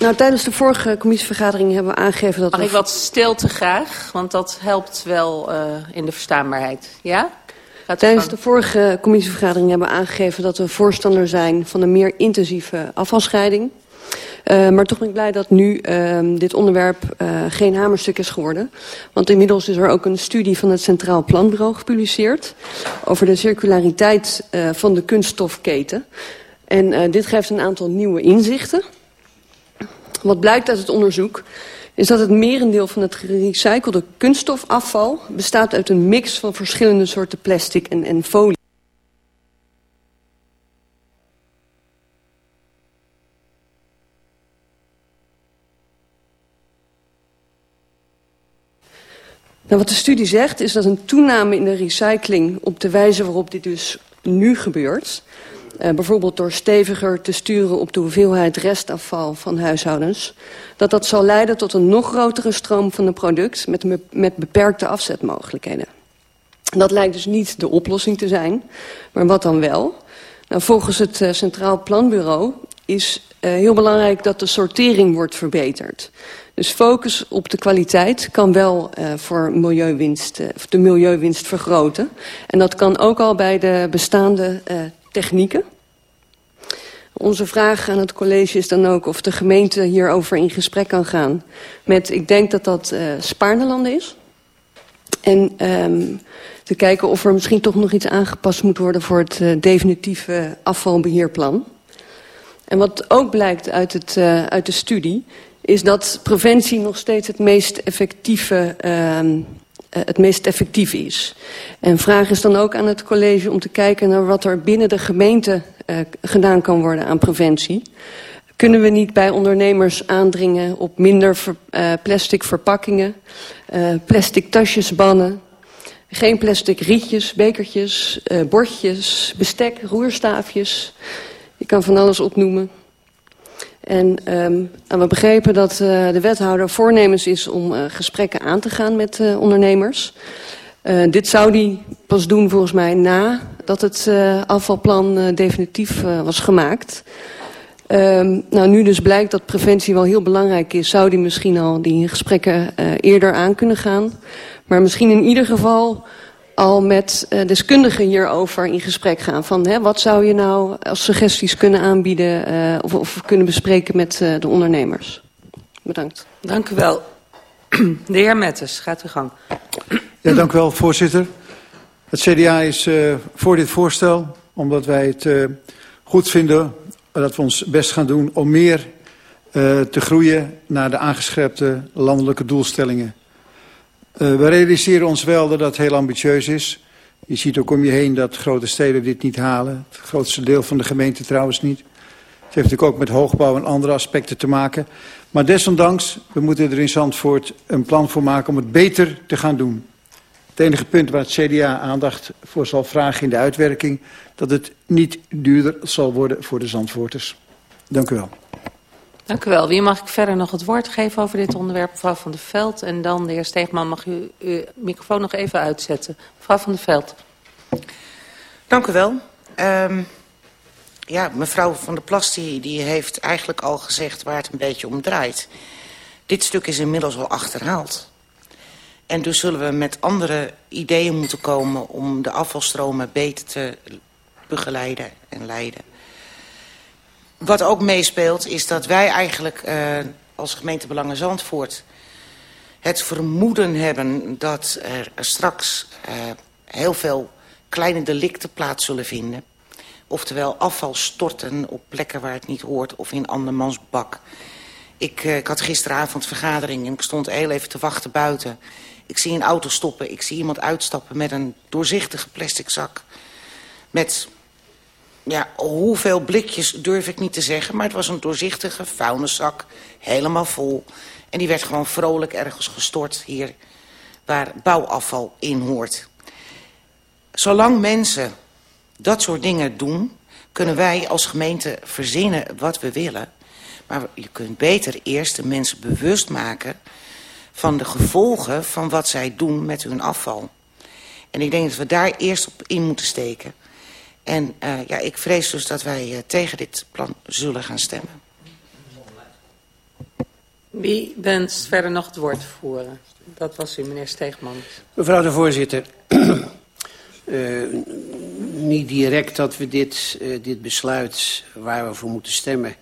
Nou, tijdens de vorige commissievergadering hebben we aangegeven dat... Mag ik wat stilte graag? Want dat helpt wel uh, in de verstaanbaarheid. Ja? Tijdens de vorige commissievergadering hebben we aangegeven dat we voorstander zijn van een meer intensieve afvalscheiding. Uh, maar toch ben ik blij dat nu uh, dit onderwerp uh, geen hamerstuk is geworden. Want inmiddels is er ook een studie van het Centraal Planbureau gepubliceerd... over de circulariteit van de kunststofketen. En dit geeft een aantal nieuwe inzichten... Wat blijkt uit het onderzoek is dat het merendeel van het gerecyclede kunststofafval bestaat uit een mix van verschillende soorten plastic en, en folie. Nou, wat de studie zegt is dat een toename in de recycling op de wijze waarop dit dus nu gebeurt... uh, bijvoorbeeld door steviger te sturen op de hoeveelheid restafval van huishoudens, dat dat zal leiden tot een nog grotere stroom van een product met, met beperkte afzetmogelijkheden. Dat lijkt dus niet de oplossing te zijn, maar wat dan wel? Nou, volgens het uh, Centraal Planbureau is uh, heel belangrijk dat de sortering wordt verbeterd. Dus focus op de kwaliteit kan wel voor milieuwinst, de milieuwinst vergroten. En dat kan ook al bij de bestaande technieken. Onze vraag aan het college is dan ook of de gemeente hierover in gesprek kan gaan met, ik denk dat dat uh, is. En um, te kijken of er misschien toch nog iets aangepast moet worden voor het uh, definitieve afvalbeheerplan. En wat ook blijkt uit, het, uh, uit de studie is dat preventie nog steeds het meest effectieve, uh, het meest effectief is. En vraag is dan ook aan het college om te kijken naar wat er binnen de gemeente uh, gedaan kan worden aan preventie. Kunnen we niet bij ondernemers aandringen op minder ver, uh, plastic verpakkingen, uh, plastic tasjes bannen, geen plastic rietjes, bekertjes, uh, bordjes, bestek, roerstaafjes. Je kan van alles opnoemen. En, en we begrepen dat uh, de wethouder voornemens is om uh, gesprekken aan te gaan met uh, ondernemers. Dit zou die pas doen volgens mij nadat het afvalplan definitief was gemaakt. Um, nou, nu dus blijkt dat preventie wel heel belangrijk is, zou die misschien al die gesprekken eerder aan kunnen gaan. Maar misschien in ieder geval al met uh, deskundigen hierover in gesprek gaan. Van, hè, wat zou je nou als suggesties kunnen aanbieden uh, of, of kunnen bespreken met uh, de ondernemers? Bedankt. Dank u wel. De heer Mettes, gaat u gang. Ja, dank u wel, voorzitter. Het CDA is uh, voor dit voorstel, omdat wij het uh, goed vinden dat we ons best gaan doen om meer uh, te groeien naar de aangescherpte landelijke doelstellingen. Uh, we realiseren ons wel dat dat heel ambitieus is. Je ziet ook om je heen dat grote steden dit niet halen. Het grootste deel van de gemeente trouwens niet. Het heeft natuurlijk ook met hoogbouw en andere aspecten te maken. Maar desondanks, we moeten er in Zandvoort een plan voor maken om het beter te gaan doen. Het enige punt waar het CDA aandacht voor zal vragen in de uitwerking... dat het niet duurder zal worden voor de Zandvoorters. Dank u wel. Dank u wel. Wie mag ik verder nog het woord geven over dit onderwerp? Mevrouw van der Veld. En dan de heer Steegman mag u uw microfoon nog even uitzetten. Mevrouw van der Veld. Dank u wel. Um, ja, mevrouw van der Plas die, die heeft eigenlijk al gezegd waar het een beetje om draait. Dit stuk is inmiddels al achterhaald. En dus zullen we met andere ideeën moeten komen om de afvalstromen beter te begeleiden en leiden. Wat ook meespeelt is dat wij eigenlijk uh, als gemeente Belangen Zandvoort het vermoeden hebben dat er straks uh, heel veel kleine delicten plaats zullen vinden. Oftewel afval storten op plekken waar het niet hoort of in andermans bak. Ik, uh, ik had gisteravond vergadering en ik stond heel even te wachten buiten. Ik zie een auto stoppen, ik zie iemand uitstappen met een doorzichtige plastic zak. Met ja, hoeveel blikjes durf ik niet te zeggen... maar het was een doorzichtige vuilniszak, helemaal vol. En die werd gewoon vrolijk ergens gestort hier... waar bouwafval in hoort. Zolang mensen dat soort dingen doen... kunnen wij als gemeente verzinnen wat we willen. Maar je kunt beter eerst de mensen bewust maken... van de gevolgen van wat zij doen met hun afval. En ik denk dat we daar eerst op in moeten steken... En uh, ja, ik vrees dus dat wij uh, tegen dit plan zullen gaan stemmen. Wie wenst verder nog het woord te voeren? Dat was u, meneer Steegman. Mevrouw de voorzitter, uh, niet direct dat we dit, uh, dit besluit waar we voor moeten stemmen...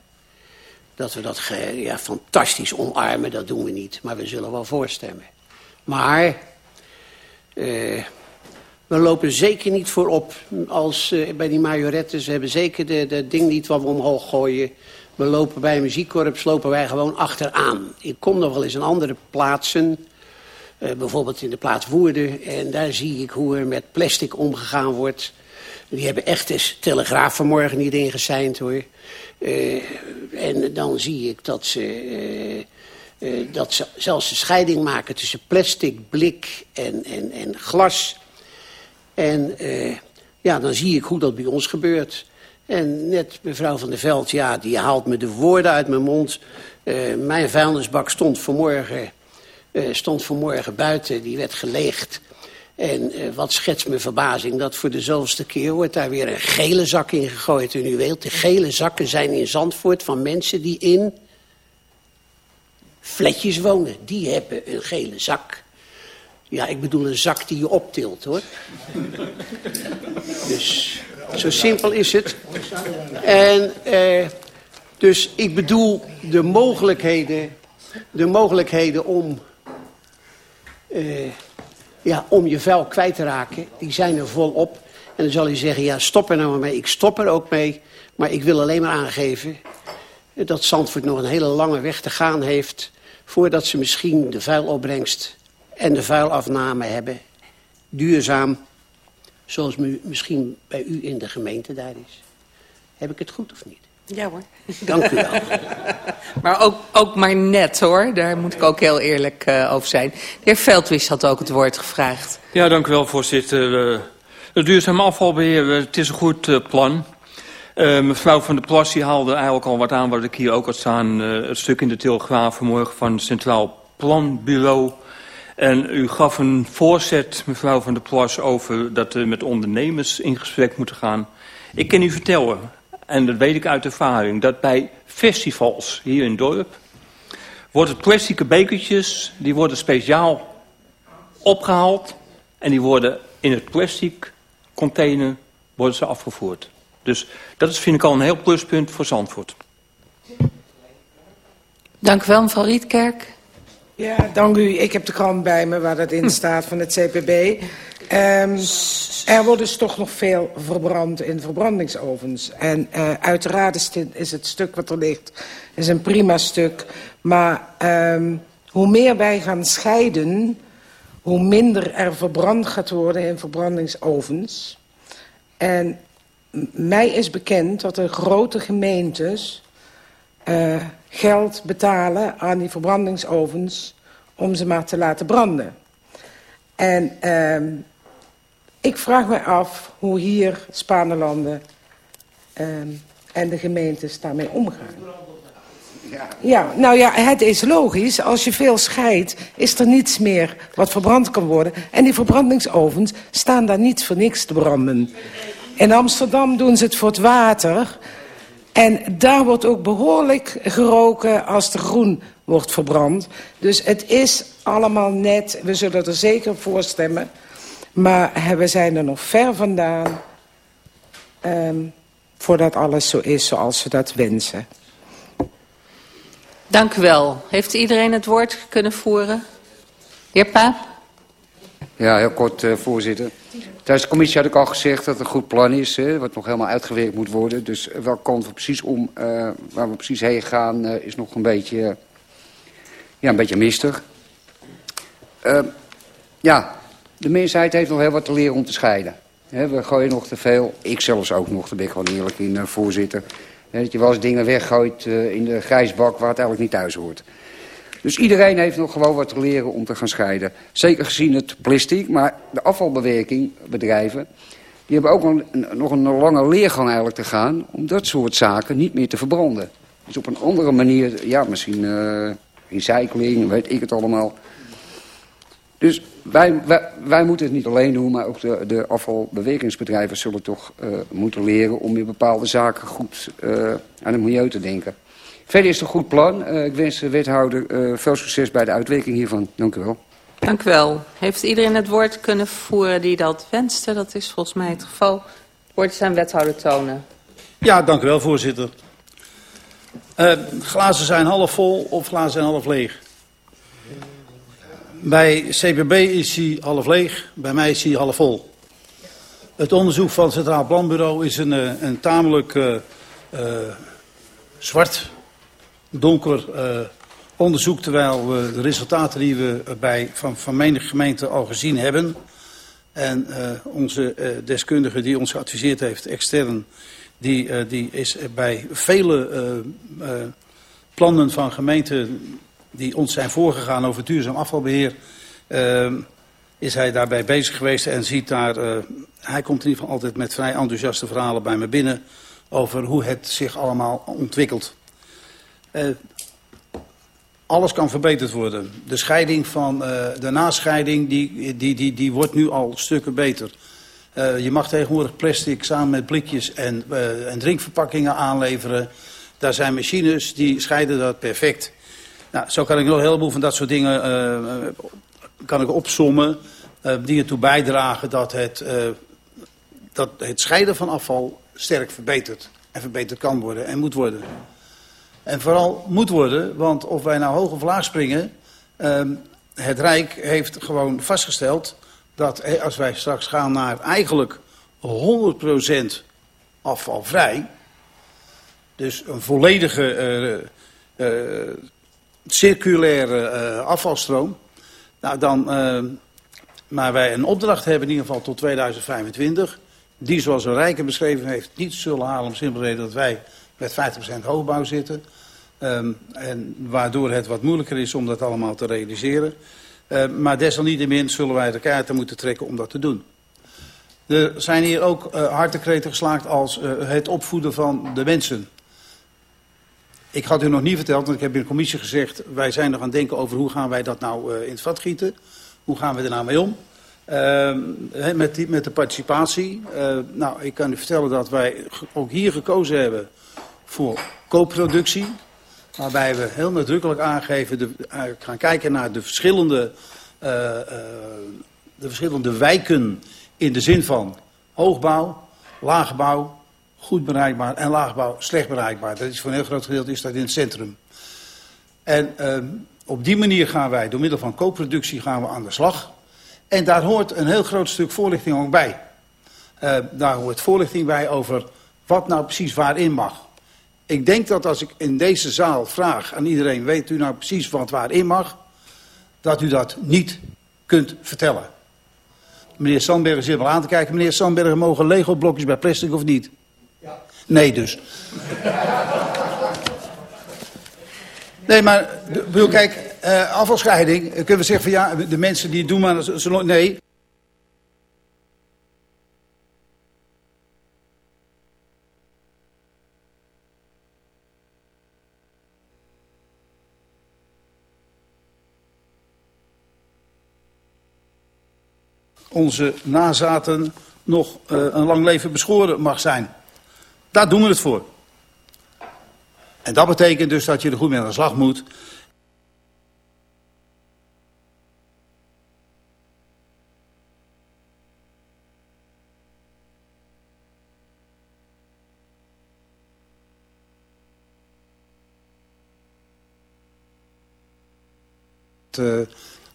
dat we dat ja, fantastisch omarmen, dat doen we niet. Maar we zullen wel voorstemmen. Maar... We lopen zeker niet voorop als uh, bij die majoretten. Ze hebben zeker de, de ding niet wat we omhoog gooien. We lopen bij muziekkorps, lopen wij gewoon achteraan. Ik kom nog wel eens in andere plaatsen. Uh, bijvoorbeeld in de plaats Woerden. En daar zie ik hoe er met plastic omgegaan wordt. Die hebben echt eens Telegraaf vanmorgen niet ingeseind hoor. Uh, en dan zie ik dat ze... dat ze zelfs de scheiding maken tussen plastic, blik en, en, en glas... En uh, ja, dan zie ik hoe dat bij ons gebeurt. En net mevrouw van der Veld, ja, die haalt me de woorden uit mijn mond. Uh, mijn vuilnisbak stond vanmorgen, uh, stond vanmorgen buiten, die werd geleegd. En wat schetst mijn verbazing dat voor de zoveelste keer wordt daar weer een gele zak in gegooid. En u weet, de gele zakken zijn in Zandvoort van mensen die in fletjes wonen. Die hebben een gele zak. Ja, ik bedoel een zak die je optilt, hoor. dus zo simpel is het. En uh, dus ik bedoel de mogelijkheden, de mogelijkheden om, uh, ja, om je vuil kwijt te raken, die zijn er volop. En dan zal je zeggen, ja, stop er nou maar mee. Ik stop er ook mee, maar ik wil alleen maar aangeven dat Zandvoort nog een hele lange weg te gaan heeft... voordat ze misschien de vuilopbrengst en de vuilafname hebben. Duurzaam, zoals misschien bij u in de gemeente daar is. Heb ik het goed of niet? Ja hoor. Dank u wel. maar ook, ook maar net hoor, daar moet ik ook heel eerlijk uh, over zijn. De heer Veldwies had ook het woord gevraagd. Ja, dank u wel voorzitter. Het duurzaam afvalbeheer, het is een goed plan. mevrouw Van der Plas die haalde eigenlijk al wat aan wat ik hier ook had staan. het stuk in de Telegraaf vanmorgen van het Centraal Planbureau... En u gaf een voorzet, mevrouw Van der Plas, over dat we met ondernemers in gesprek moeten gaan. Ik kan u vertellen, en dat weet ik uit ervaring, dat bij festivals hier in het dorp... worden plastic bekertjes, die worden speciaal opgehaald... en die worden in het plastic container worden ze afgevoerd. Dus dat is, vind ik al een heel pluspunt voor Zandvoort. Dank u wel, mevrouw Rietkerk. Ja, dank u. Ik heb de krant bij me waar dat in staat van het CPB. Um, er wordt dus toch nog veel verbrand in verbrandingsovens. En uh, uiteraard is, dit, is, het stuk wat er ligt is een prima stuk. Maar um, hoe meer wij gaan scheiden, hoe minder er verbrand gaat worden in verbrandingsovens. En mij is bekend dat er grote gemeentes uh, geld betalen aan die verbrandingsovens om ze maar te laten branden. En uh, ik vraag me af hoe hier Spanelanden uh, en de gemeentes daarmee omgaan. Ja, nou ja, het is logisch. Als je veel scheidt, is er niets meer wat verbrand kan worden. En die verbrandingsovens staan daar niet voor niks te branden. In Amsterdam doen ze het voor het water. En daar wordt ook behoorlijk geroken als de groen wordt verbrand. Dus het is allemaal net, we zullen er zeker voor stemmen. Maar we zijn er nog ver vandaan um, voordat alles zo is zoals we dat wensen. Dank u wel. Heeft iedereen het woord kunnen voeren? Heer Paap? Ja, heel kort, uh, voorzitter. Tijdens de commissie had ik al gezegd dat het een goed plan is, hè, wat nog helemaal uitgewerkt moet worden. Dus welke kant we precies om, uh, waar we precies heen gaan, is nog een beetje, ja, een beetje mistig. Uh, ja, de mensheid heeft nog heel wat te leren om te scheiden. He, we gooien nog te veel, ik zelfs ook nog, daar ben ik gewoon eerlijk in, voorzitter. Dat je wel eens dingen weggooit in de grijsbak waar het eigenlijk niet thuis hoort. Dus iedereen heeft nog gewoon wat te leren om te gaan scheiden. Zeker gezien het plastic, maar de afvalbewerkingbedrijven... die hebben ook nog een lange leergang eigenlijk te gaan... om dat soort zaken niet meer te verbranden. Dus op een andere manier, ja, misschien uh, recycling, weet ik het allemaal. Dus wij, wij, moeten het niet alleen doen, maar ook de, de zullen toch uh, moeten leren... om in bepaalde zaken goed uh, aan het milieu te denken. Verder is het een goed plan. Uh, ik wens de wethouder uh, veel succes bij de uitwerking hiervan. Dank u wel. Dank u wel. Heeft iedereen het woord kunnen voeren die dat wenste? Dat is volgens mij het geval. Woord is aan wethouder Tonen. Ja, dank u wel, voorzitter. Uh, glazen zijn half vol of glazen zijn half leeg? Bij CPB is hij half leeg, bij mij is hij half vol. Het onderzoek van het Centraal Planbureau is een, een tamelijk uh, uh, zwart donker uh, onderzoek... terwijl we de resultaten die we bij, van, van menig gemeente al gezien hebben... en uh, onze uh, deskundige die ons geadviseerd heeft, extern... die, die is bij vele plannen van gemeenten die ons zijn voorgegaan over duurzaam afvalbeheer... is hij daarbij bezig geweest en ziet daar... hij komt in ieder geval altijd met vrij enthousiaste verhalen bij me binnen over hoe het zich allemaal ontwikkelt. Uh, alles kan verbeterd worden. De scheiding van uh, de nascheiding die, die, die, die wordt nu al stukken beter. Uh, je mag tegenwoordig plastic samen met blikjes en, en drinkverpakkingen aanleveren. Daar zijn machines die scheiden dat perfect. Nou, zo kan ik nog een heleboel van dat soort dingen kan ik opsommen. die ertoe bijdragen dat het, dat het scheiden van afval sterk verbetert. En verbeterd kan worden en moet worden. En vooral moet worden, want of wij nou hoog of laag springen... Uh, het Rijk heeft gewoon vastgesteld dat als wij straks gaan naar eigenlijk 100% afvalvrij... dus een volledige uh, uh, circulaire afvalstroom... Nou, dan, ehm, maar wij een opdracht hebben in ieder geval tot 2025... die zoals een Rijken beschreven heeft niet zullen halen om simpel reden dat wij met 50% hoogbouw zitten... Um, en waardoor het wat moeilijker is om dat allemaal te realiseren. Uh, maar desalniettemin zullen wij de kaarten moeten trekken om dat te doen. Er zijn hier ook uh, hartekreten geslaagd als uh, het opvoeden van de mensen. Ik had u nog niet verteld, want ik heb in de commissie gezegd... wij zijn nog aan het denken over hoe gaan wij dat nou uh, in het vat gieten. Hoe gaan we er nou mee om? Uh, met, die, met de participatie. Nou, ik kan u vertellen dat wij ook hier gekozen hebben voor co-productie. Waarbij we heel nadrukkelijk aangeven, de, uh, gaan kijken naar de verschillende, uh, uh, de verschillende wijken in de zin van hoogbouw, laagbouw, goed bereikbaar en laagbouw slecht bereikbaar. Dat is voor een heel groot gedeelte is dat in het centrum. En op die manier gaan wij, door middel van co-productie, gaan we aan de slag. En daar hoort een heel groot stuk voorlichting ook bij. daar hoort voorlichting bij over wat nou precies waarin mag. Ik denk dat als ik in deze zaal vraag aan iedereen... weet u nou precies wat waarin mag... dat u dat niet kunt vertellen. Meneer Sandbergen zit wel aan te kijken. Meneer Sandbergen, mogen Lego-blokjes bij plastic of niet? Ja. Nee dus. nee, maar bedoel, kijk, uh, afvalscheiding... kunnen we zeggen van ja, de mensen die het doen maar... Nee, onze nazaten nog uh, een lang leven beschoren mag zijn. Daar doen we het voor. En dat betekent dus dat je er goed mee aan de slag moet. Uh,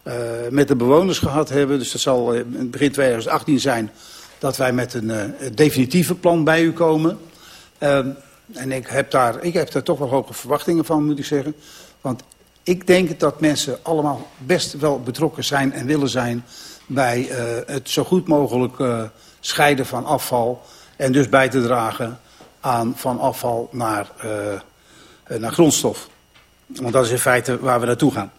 uh, met de bewoners gehad hebben. Dus dat zal in begin 2018 zijn dat wij met een uh, definitieve plan bij u komen. Uh, en ik heb, daar, ik heb daar toch wel hoge verwachtingen van, moet ik zeggen. Want ik denk dat mensen allemaal best wel betrokken zijn en willen zijn... bij het zo goed mogelijk scheiden van afval... en dus bij te dragen aan van afval naar, naar grondstof. Want dat is in feite waar we naartoe gaan.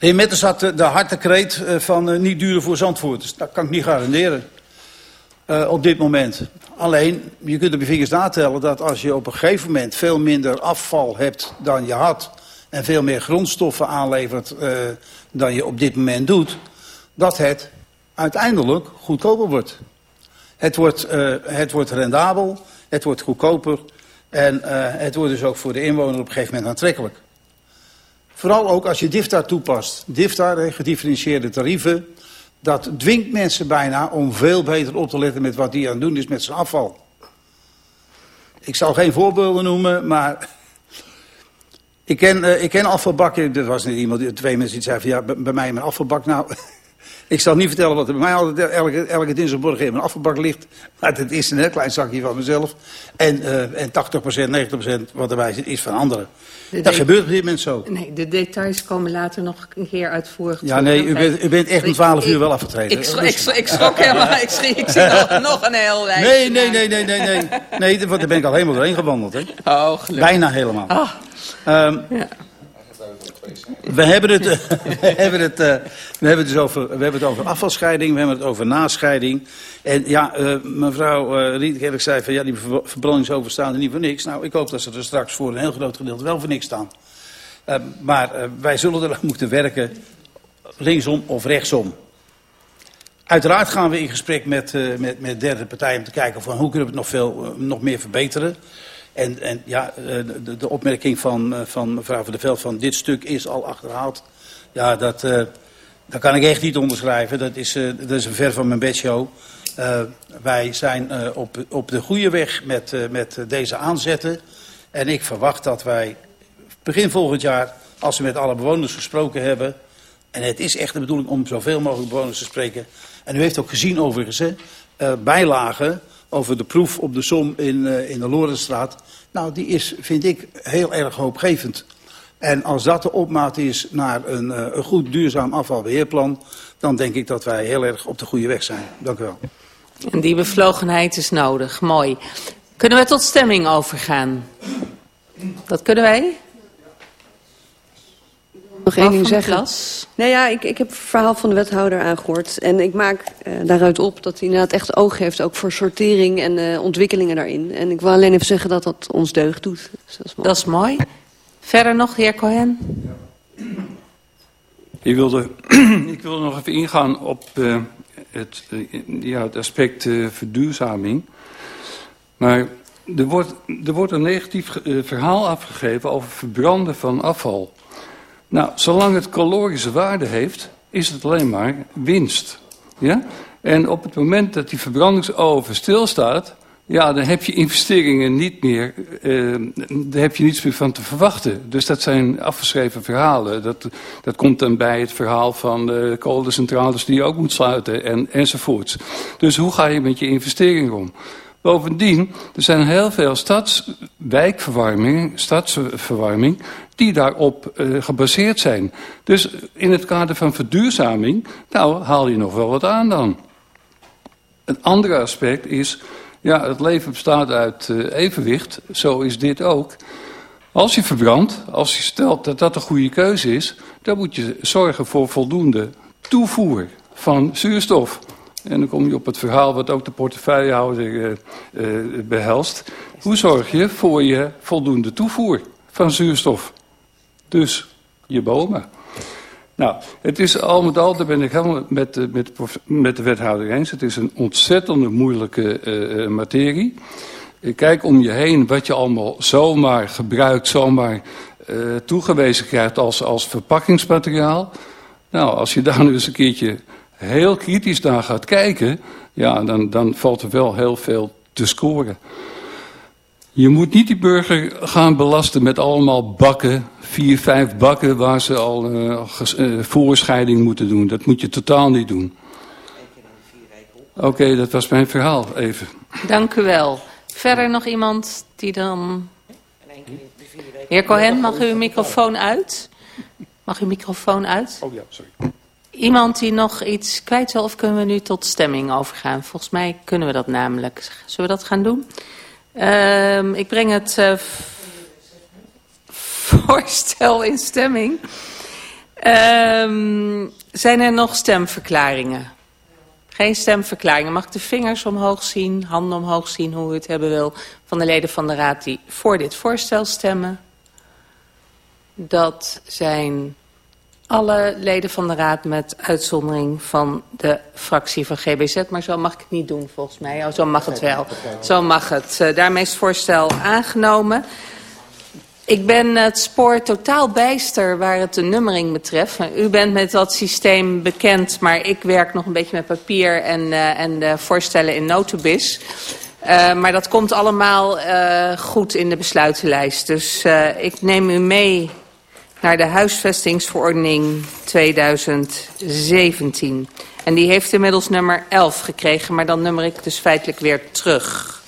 De heer Metters had de, de harte kreet van uh, niet duren voor Zandvoort. Dus dat kan ik niet garanderen. Op dit moment. Alleen, je kunt op je vingers natellen dat als je op een gegeven moment veel minder afval hebt dan je had... en veel meer grondstoffen aanlevert dan je op dit moment doet... dat het uiteindelijk goedkoper wordt. Het wordt, het wordt rendabel, het wordt goedkoper... en het wordt dus ook voor de inwoner op een gegeven moment aantrekkelijk. Vooral ook als je DIFTA toepast. DIFTA, gedifferentieerde tarieven, dat dwingt mensen bijna om veel beter op te letten met wat die aan het doen is met zijn afval. Ik zal geen voorbeelden noemen, maar ik ken, uh, ik ken afvalbakken. Er was net iemand, twee mensen die zeiden van ja, bij mij mijn afvalbak. Nou, ik zal niet vertellen wat er bij mij altijd elke, elke dinsdagmorgen in mijn afvalbak ligt. Maar het is een heel klein zakje van mezelf. En, uh, en 80%, 90% wat erbij zit is van anderen. De dat gebeurt op dit moment zo. Nee, de details komen later nog een keer uitvoerig. Ja, nee, u bent, u bent echt om 12 uur wel afgetreden. Ik, ik, ik, ik schrok helemaal. Ik, zie, ik zie nog, nog een heel lijst. Nee, nee, nee, nee, nee, nee. Nee, daar ben ik al helemaal doorheen gewandeld. Hè. Oh, gelukkig. Bijna helemaal. Oh. Um, ja. We hebben het, we hebben het, uh, we hebben het, dus over, we hebben het over afvalscheiding, we hebben het over nascheiding. En ja, uh, mevrouw uh, Rietkerk zei van ja, die verbrandingsoven staan er niet voor niks. Nou, ik hoop dat ze er straks voor een heel groot gedeelte wel voor niks staan. Uh, maar wij zullen er moeten werken, linksom of rechtsom. Uiteraard gaan we in gesprek met, met, met derde partijen om te kijken van hoe kunnen we het nog, veel, nog meer verbeteren. En, en ja, eh, de, de opmerking van, eh, van mevrouw Van der Veld van dit stuk is al achterhaald. Ja, dat, dat kan ik echt niet onderschrijven. Dat is, dat is een ver van mijn bedshow. Uh, wij zijn op, op de goede weg met, met deze aanzetten. En ik verwacht dat wij begin volgend jaar, als we met alle bewoners gesproken hebben... en het is echt de bedoeling om zoveel mogelijk bewoners te spreken... en u heeft ook gezien overigens, hè, bijlagen over de proef op de som in, uh, in de Lorenstraat. Nou, die is, vind ik, heel erg hoopgevend. En als dat de opmaat is naar een, uh, een goed duurzaam afvalbeheerplan... dan denk ik dat wij heel erg op de goede weg zijn. Dank u wel. En die bevlogenheid is nodig. Mooi. Kunnen we tot stemming overgaan? Dat kunnen wij? Nog één ding zeggen. Klas? Nee, ja, ik, ik heb het verhaal van de wethouder aangehoord. En ik maak uh, daaruit op dat hij inderdaad echt oog heeft... ook voor sortering en uh, ontwikkelingen daarin. En ik wil alleen even zeggen dat dat ons deugd doet. Dus dat, is dat, is mooi. Verder nog, heer Cohen? Ik wilde, ik wilde nog even ingaan op uh, het, ja, het aspect verduurzaming. Maar er wordt, er wordt een negatief verhaal afgegeven over verbranden van afval. Nou, zolang het calorische waarde heeft, is het alleen maar winst. Ja? En op het moment dat die verbrandingsoven stilstaat, ja, dan heb je investeringen niet meer, uh, daar heb je niets meer van te verwachten. Dus dat zijn afgeschreven verhalen. Dat, dat komt dan bij het verhaal van de kolencentrales die je ook moet sluiten en, enzovoorts. Dus hoe ga je met je investeringen om? Bovendien, er zijn heel veel stadswijkverwarming, stadsverwarming, die daarop uh, gebaseerd zijn. Dus in het kader van verduurzaming, nou haal je nog wel wat aan dan. Een ander aspect is, ja, het leven bestaat uit uh, evenwicht, zo is dit ook. Als je verbrandt, als je stelt dat dat een goede keuze is, dan moet je zorgen voor voldoende toevoer van zuurstof. En dan kom je op het verhaal wat ook de portefeuillehouder uh, uh, behelst. Hoe zorg je voor je voldoende toevoer van zuurstof? Dus je bomen. Nou, het is al met al, daar ben ik helemaal met, de, met, met de wethouder eens. Het is een ontzettende moeilijke materie. Kijk om je heen wat je allemaal zomaar gebruikt, zomaar toegewezen krijgt als, als verpakkingsmateriaal. Nou, als je daar nu eens een keertje heel kritisch naar gaat kijken, ja, dan, dan valt er wel heel veel te scoren. Je moet niet die burger gaan belasten met allemaal bakken, vier, vijf bakken waar ze al uh, uh, voorscheiding moeten doen. Dat moet je totaal niet doen. Oké, okay, dat was mijn verhaal even. Dank u wel. Verder nog iemand die dan... Heer Cohen, mag uw microfoon uit? Mag uw microfoon uit? Oh ja, sorry. Iemand die nog iets kwijt wil of kunnen we nu tot stemming overgaan? Volgens mij kunnen we dat namelijk. Zullen we dat gaan doen? Uh, ik breng het uh, voorstel in stemming. Uh, zijn er nog stemverklaringen? Geen stemverklaringen. Mag ik de vingers omhoog zien, handen omhoog zien, hoe u het hebben wil... van de leden van de Raad die voor dit voorstel stemmen? Dat zijn alle leden van de Raad met uitzondering van de fractie van GBZ. Maar zo mag ik het niet doen volgens mij. Oh, zo mag het wel. Zo mag het. Uh, daarmee is het voorstel aangenomen. Ik ben het spoor totaal bijster waar het de nummering betreft. U bent met dat systeem bekend, maar ik werk nog een beetje met papier en, uh, en de voorstellen in notubis. Uh, maar dat komt allemaal goed in de besluitenlijst. Dus ik neem u mee naar de huisvestingsverordening 2017. En die heeft inmiddels nummer 11 gekregen, maar dan nummer ik dus feitelijk weer terug.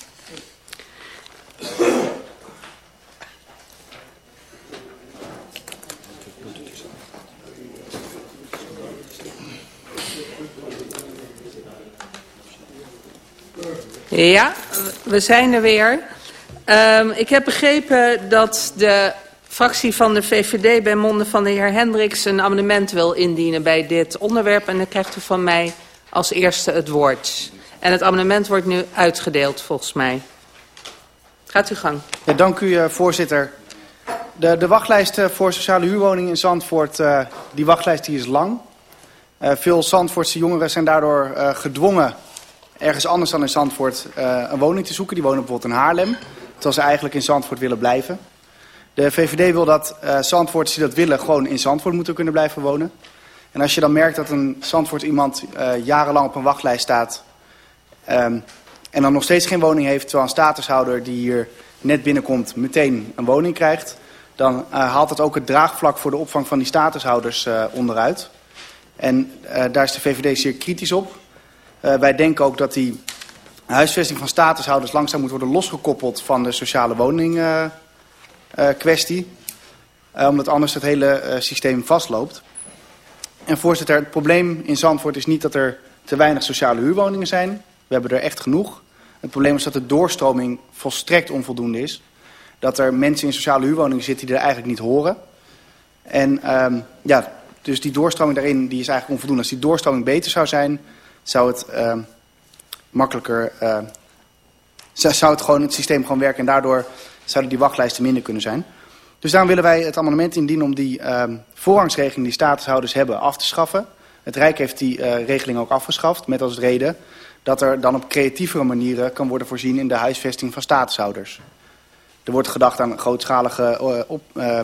Ja, we zijn er weer. Um, ik heb begrepen dat de fractie van de VVD bij monden van de heer Hendricks een amendement wil indienen bij dit onderwerp. En dan krijgt u van mij als eerste het woord. En het amendement wordt nu uitgedeeld volgens mij. Gaat u gang. Ja, dank u uh, voorzitter. De, de wachtlijst uh, voor sociale huurwoningen in Zandvoort, uh, die wachtlijst die is lang. veel Zandvoortse jongeren zijn daardoor gedwongen ergens anders dan in Zandvoort een woning te zoeken. Die wonen bijvoorbeeld in Haarlem, terwijl ze eigenlijk in Zandvoort willen blijven. De VVD wil dat uh, Zandvoorters die dat willen gewoon in Zandvoort moeten kunnen blijven wonen. En als je dan merkt dat een Zandvoort iemand uh, jarenlang op een wachtlijst staat... Um, en dan nog steeds geen woning heeft... terwijl een statushouder die hier net binnenkomt meteen een woning krijgt... dan uh, haalt dat ook het draagvlak voor de opvang van die statushouders onderuit. En daar is de VVD zeer kritisch op. Wij denken ook dat die huisvesting van statushouders langzaam moet worden losgekoppeld van de sociale woning... Uh, kwestie. Uh, omdat anders het hele uh, systeem vastloopt. En voorzitter, het probleem in Zandvoort is niet dat er te weinig sociale huurwoningen zijn. We hebben er echt genoeg. Het probleem is dat de doorstroming volstrekt onvoldoende is. Dat er mensen in sociale huurwoningen zitten die er eigenlijk niet horen. En um, ja, dus die doorstroming daarin die is eigenlijk onvoldoende. Als die doorstroming beter zou zijn, zou het uh, makkelijker... Zou het gewoon het systeem gewoon werken en daardoor zouden die wachtlijsten minder kunnen zijn. Dus daarom willen wij het amendement indienen om die uh, voorrangsregeling die statushouders hebben af te schaffen. Het Rijk heeft die uh, regeling ook afgeschaft met als reden dat er dan op creatievere manieren kan worden voorzien in de huisvesting van statushouders. Er wordt gedacht aan grootschalige uh,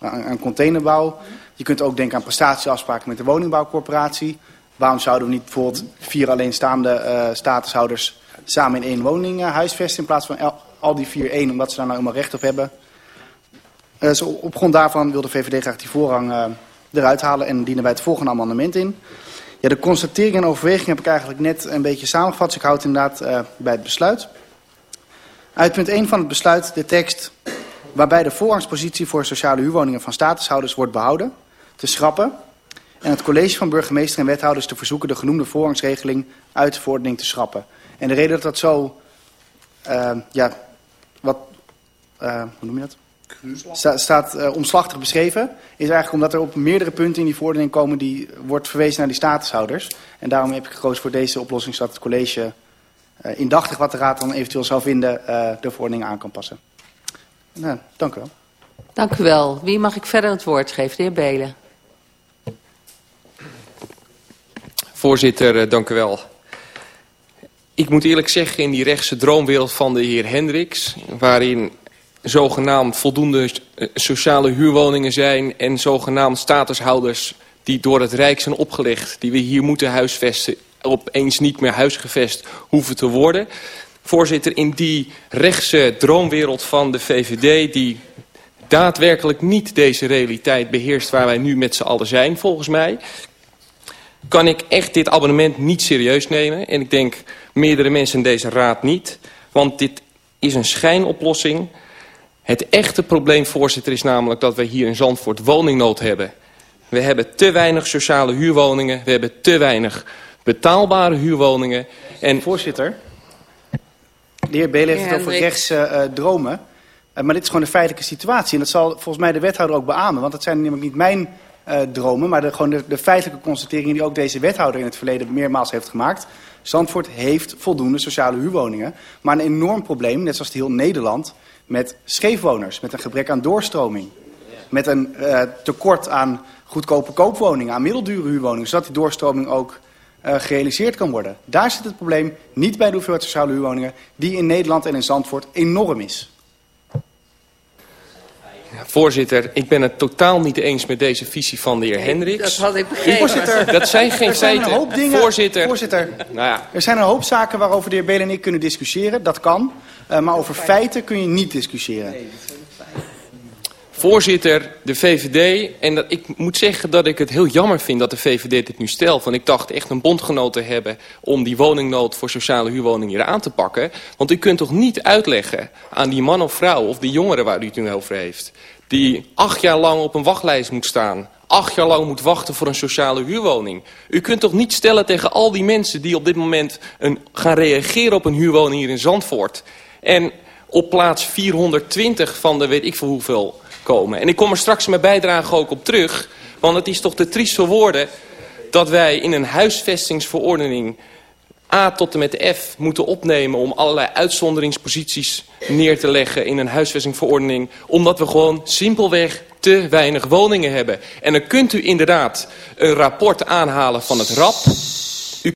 aan containerbouw. Je kunt ook denken aan prestatieafspraken met de woningbouwcorporatie. Waarom zouden we niet bijvoorbeeld vier alleenstaande statushouders samen in één woning huisvesten in plaats van al die vier één, omdat ze daar nou helemaal recht op hebben. Uh, zo op grond daarvan wil de VVD graag die voorrang uh, eruit halen en dienen wij het volgende amendement in. Ja, de constatering en overweging heb ik eigenlijk net een beetje samengevat, dus ik houd inderdaad uh, bij het besluit. Uit punt 1 van het besluit de tekst waarbij de voorrangspositie voor sociale huurwoningen van statushouders wordt behouden, te schrappen en het college van burgemeester en wethouders te verzoeken de genoemde voorrangsregeling uit de verordening te schrappen. En de reden dat dat zo ja, hoe noem je dat? Sta, staat uh, omslachtig beschreven, is eigenlijk omdat er op meerdere punten in die verordening komen die wordt verwezen naar die statushouders. En daarom heb ik gekozen voor deze oplossing, zodat het college uh, indachtig wat de raad dan eventueel zou vinden, uh, de verordening aan kan passen. Nou, dank u wel. Dank u wel. Wie mag ik verder het woord geven? De heer Belen. Voorzitter, dank u wel. Ik moet eerlijk zeggen, in die rechtse droomwereld van de heer Hendricks... waarin zogenaamd voldoende sociale huurwoningen zijn... en zogenaamd statushouders die door het Rijk zijn opgelegd... die we hier moeten huisvesten, opeens niet meer huisgevest hoeven te worden. Voorzitter, in die rechtse droomwereld van de VVD... die daadwerkelijk niet deze realiteit beheerst waar wij nu met z'n allen zijn, volgens mij... kan ik echt dit abonnement niet serieus nemen. En ik denk meerdere mensen in deze raad niet. Want dit is een schijnoplossing. Het echte probleem, voorzitter, is namelijk dat we hier in Zandvoort woningnood hebben. We hebben te weinig sociale huurwoningen. We hebben te weinig betaalbare huurwoningen. En... Voorzitter, de heer Belen heeft het over rechtse uh, dromen. Uh, maar dit is gewoon een feitelijke situatie. En dat zal volgens mij de wethouder ook beamen. Want dat zijn namelijk niet mijn uh, dromen, maar de, gewoon de, de feitelijke constateringen die ook deze wethouder in het verleden meermaals heeft gemaakt. Zandvoort heeft voldoende sociale huurwoningen. Maar een enorm probleem, net zoals heel Nederland, met scheefwoners. Met een gebrek aan doorstroming. Met een uh, tekort aan goedkope koopwoningen, aan middeldure huurwoningen. Zodat die doorstroming ook uh, gerealiseerd kan worden. Daar zit het probleem, niet bij de hoeveelheid sociale huurwoningen, die in Nederland en in Zandvoort enorm is. Voorzitter, ik ben het totaal niet eens met deze visie van de heer Hendricks. Dat had ik begrepen. Voorzitter, dat zijn geen er zijn feiten. Een hoop dingen, voorzitter, voorzitter nou ja. er zijn een hoop zaken waarover de heer Belen en ik kunnen discussiëren. Dat kan. Uh, maar over feiten kun je niet discussiëren. Voorzitter, de VVD, en dat, ik moet zeggen dat ik het heel jammer vind dat de VVD dit nu stelt. Want ik dacht echt een bondgenoot te hebben om die woningnood voor sociale huurwoningen hier aan te pakken. Want u kunt toch niet uitleggen aan die man of vrouw of die jongeren waar u het nu over heeft die acht jaar lang op een wachtlijst moet staan. Acht jaar lang moet wachten voor een sociale huurwoning. U kunt toch niet stellen tegen al die mensen die op dit moment een, gaan reageren op een huurwoning hier in Zandvoort. En op plaats 420 van de weet ik veel hoeveel komen. En ik kom er straks mijn bijdrage ook op terug. Want het is toch te triest voor woorden dat wij in een huisvestingsverordening A tot en met de F moeten opnemen om allerlei uitzonderingsposities neer te leggen in een huisvestingverordening. Omdat we gewoon simpelweg te weinig woningen hebben. En dan kunt u inderdaad een rapport aanhalen van het RAP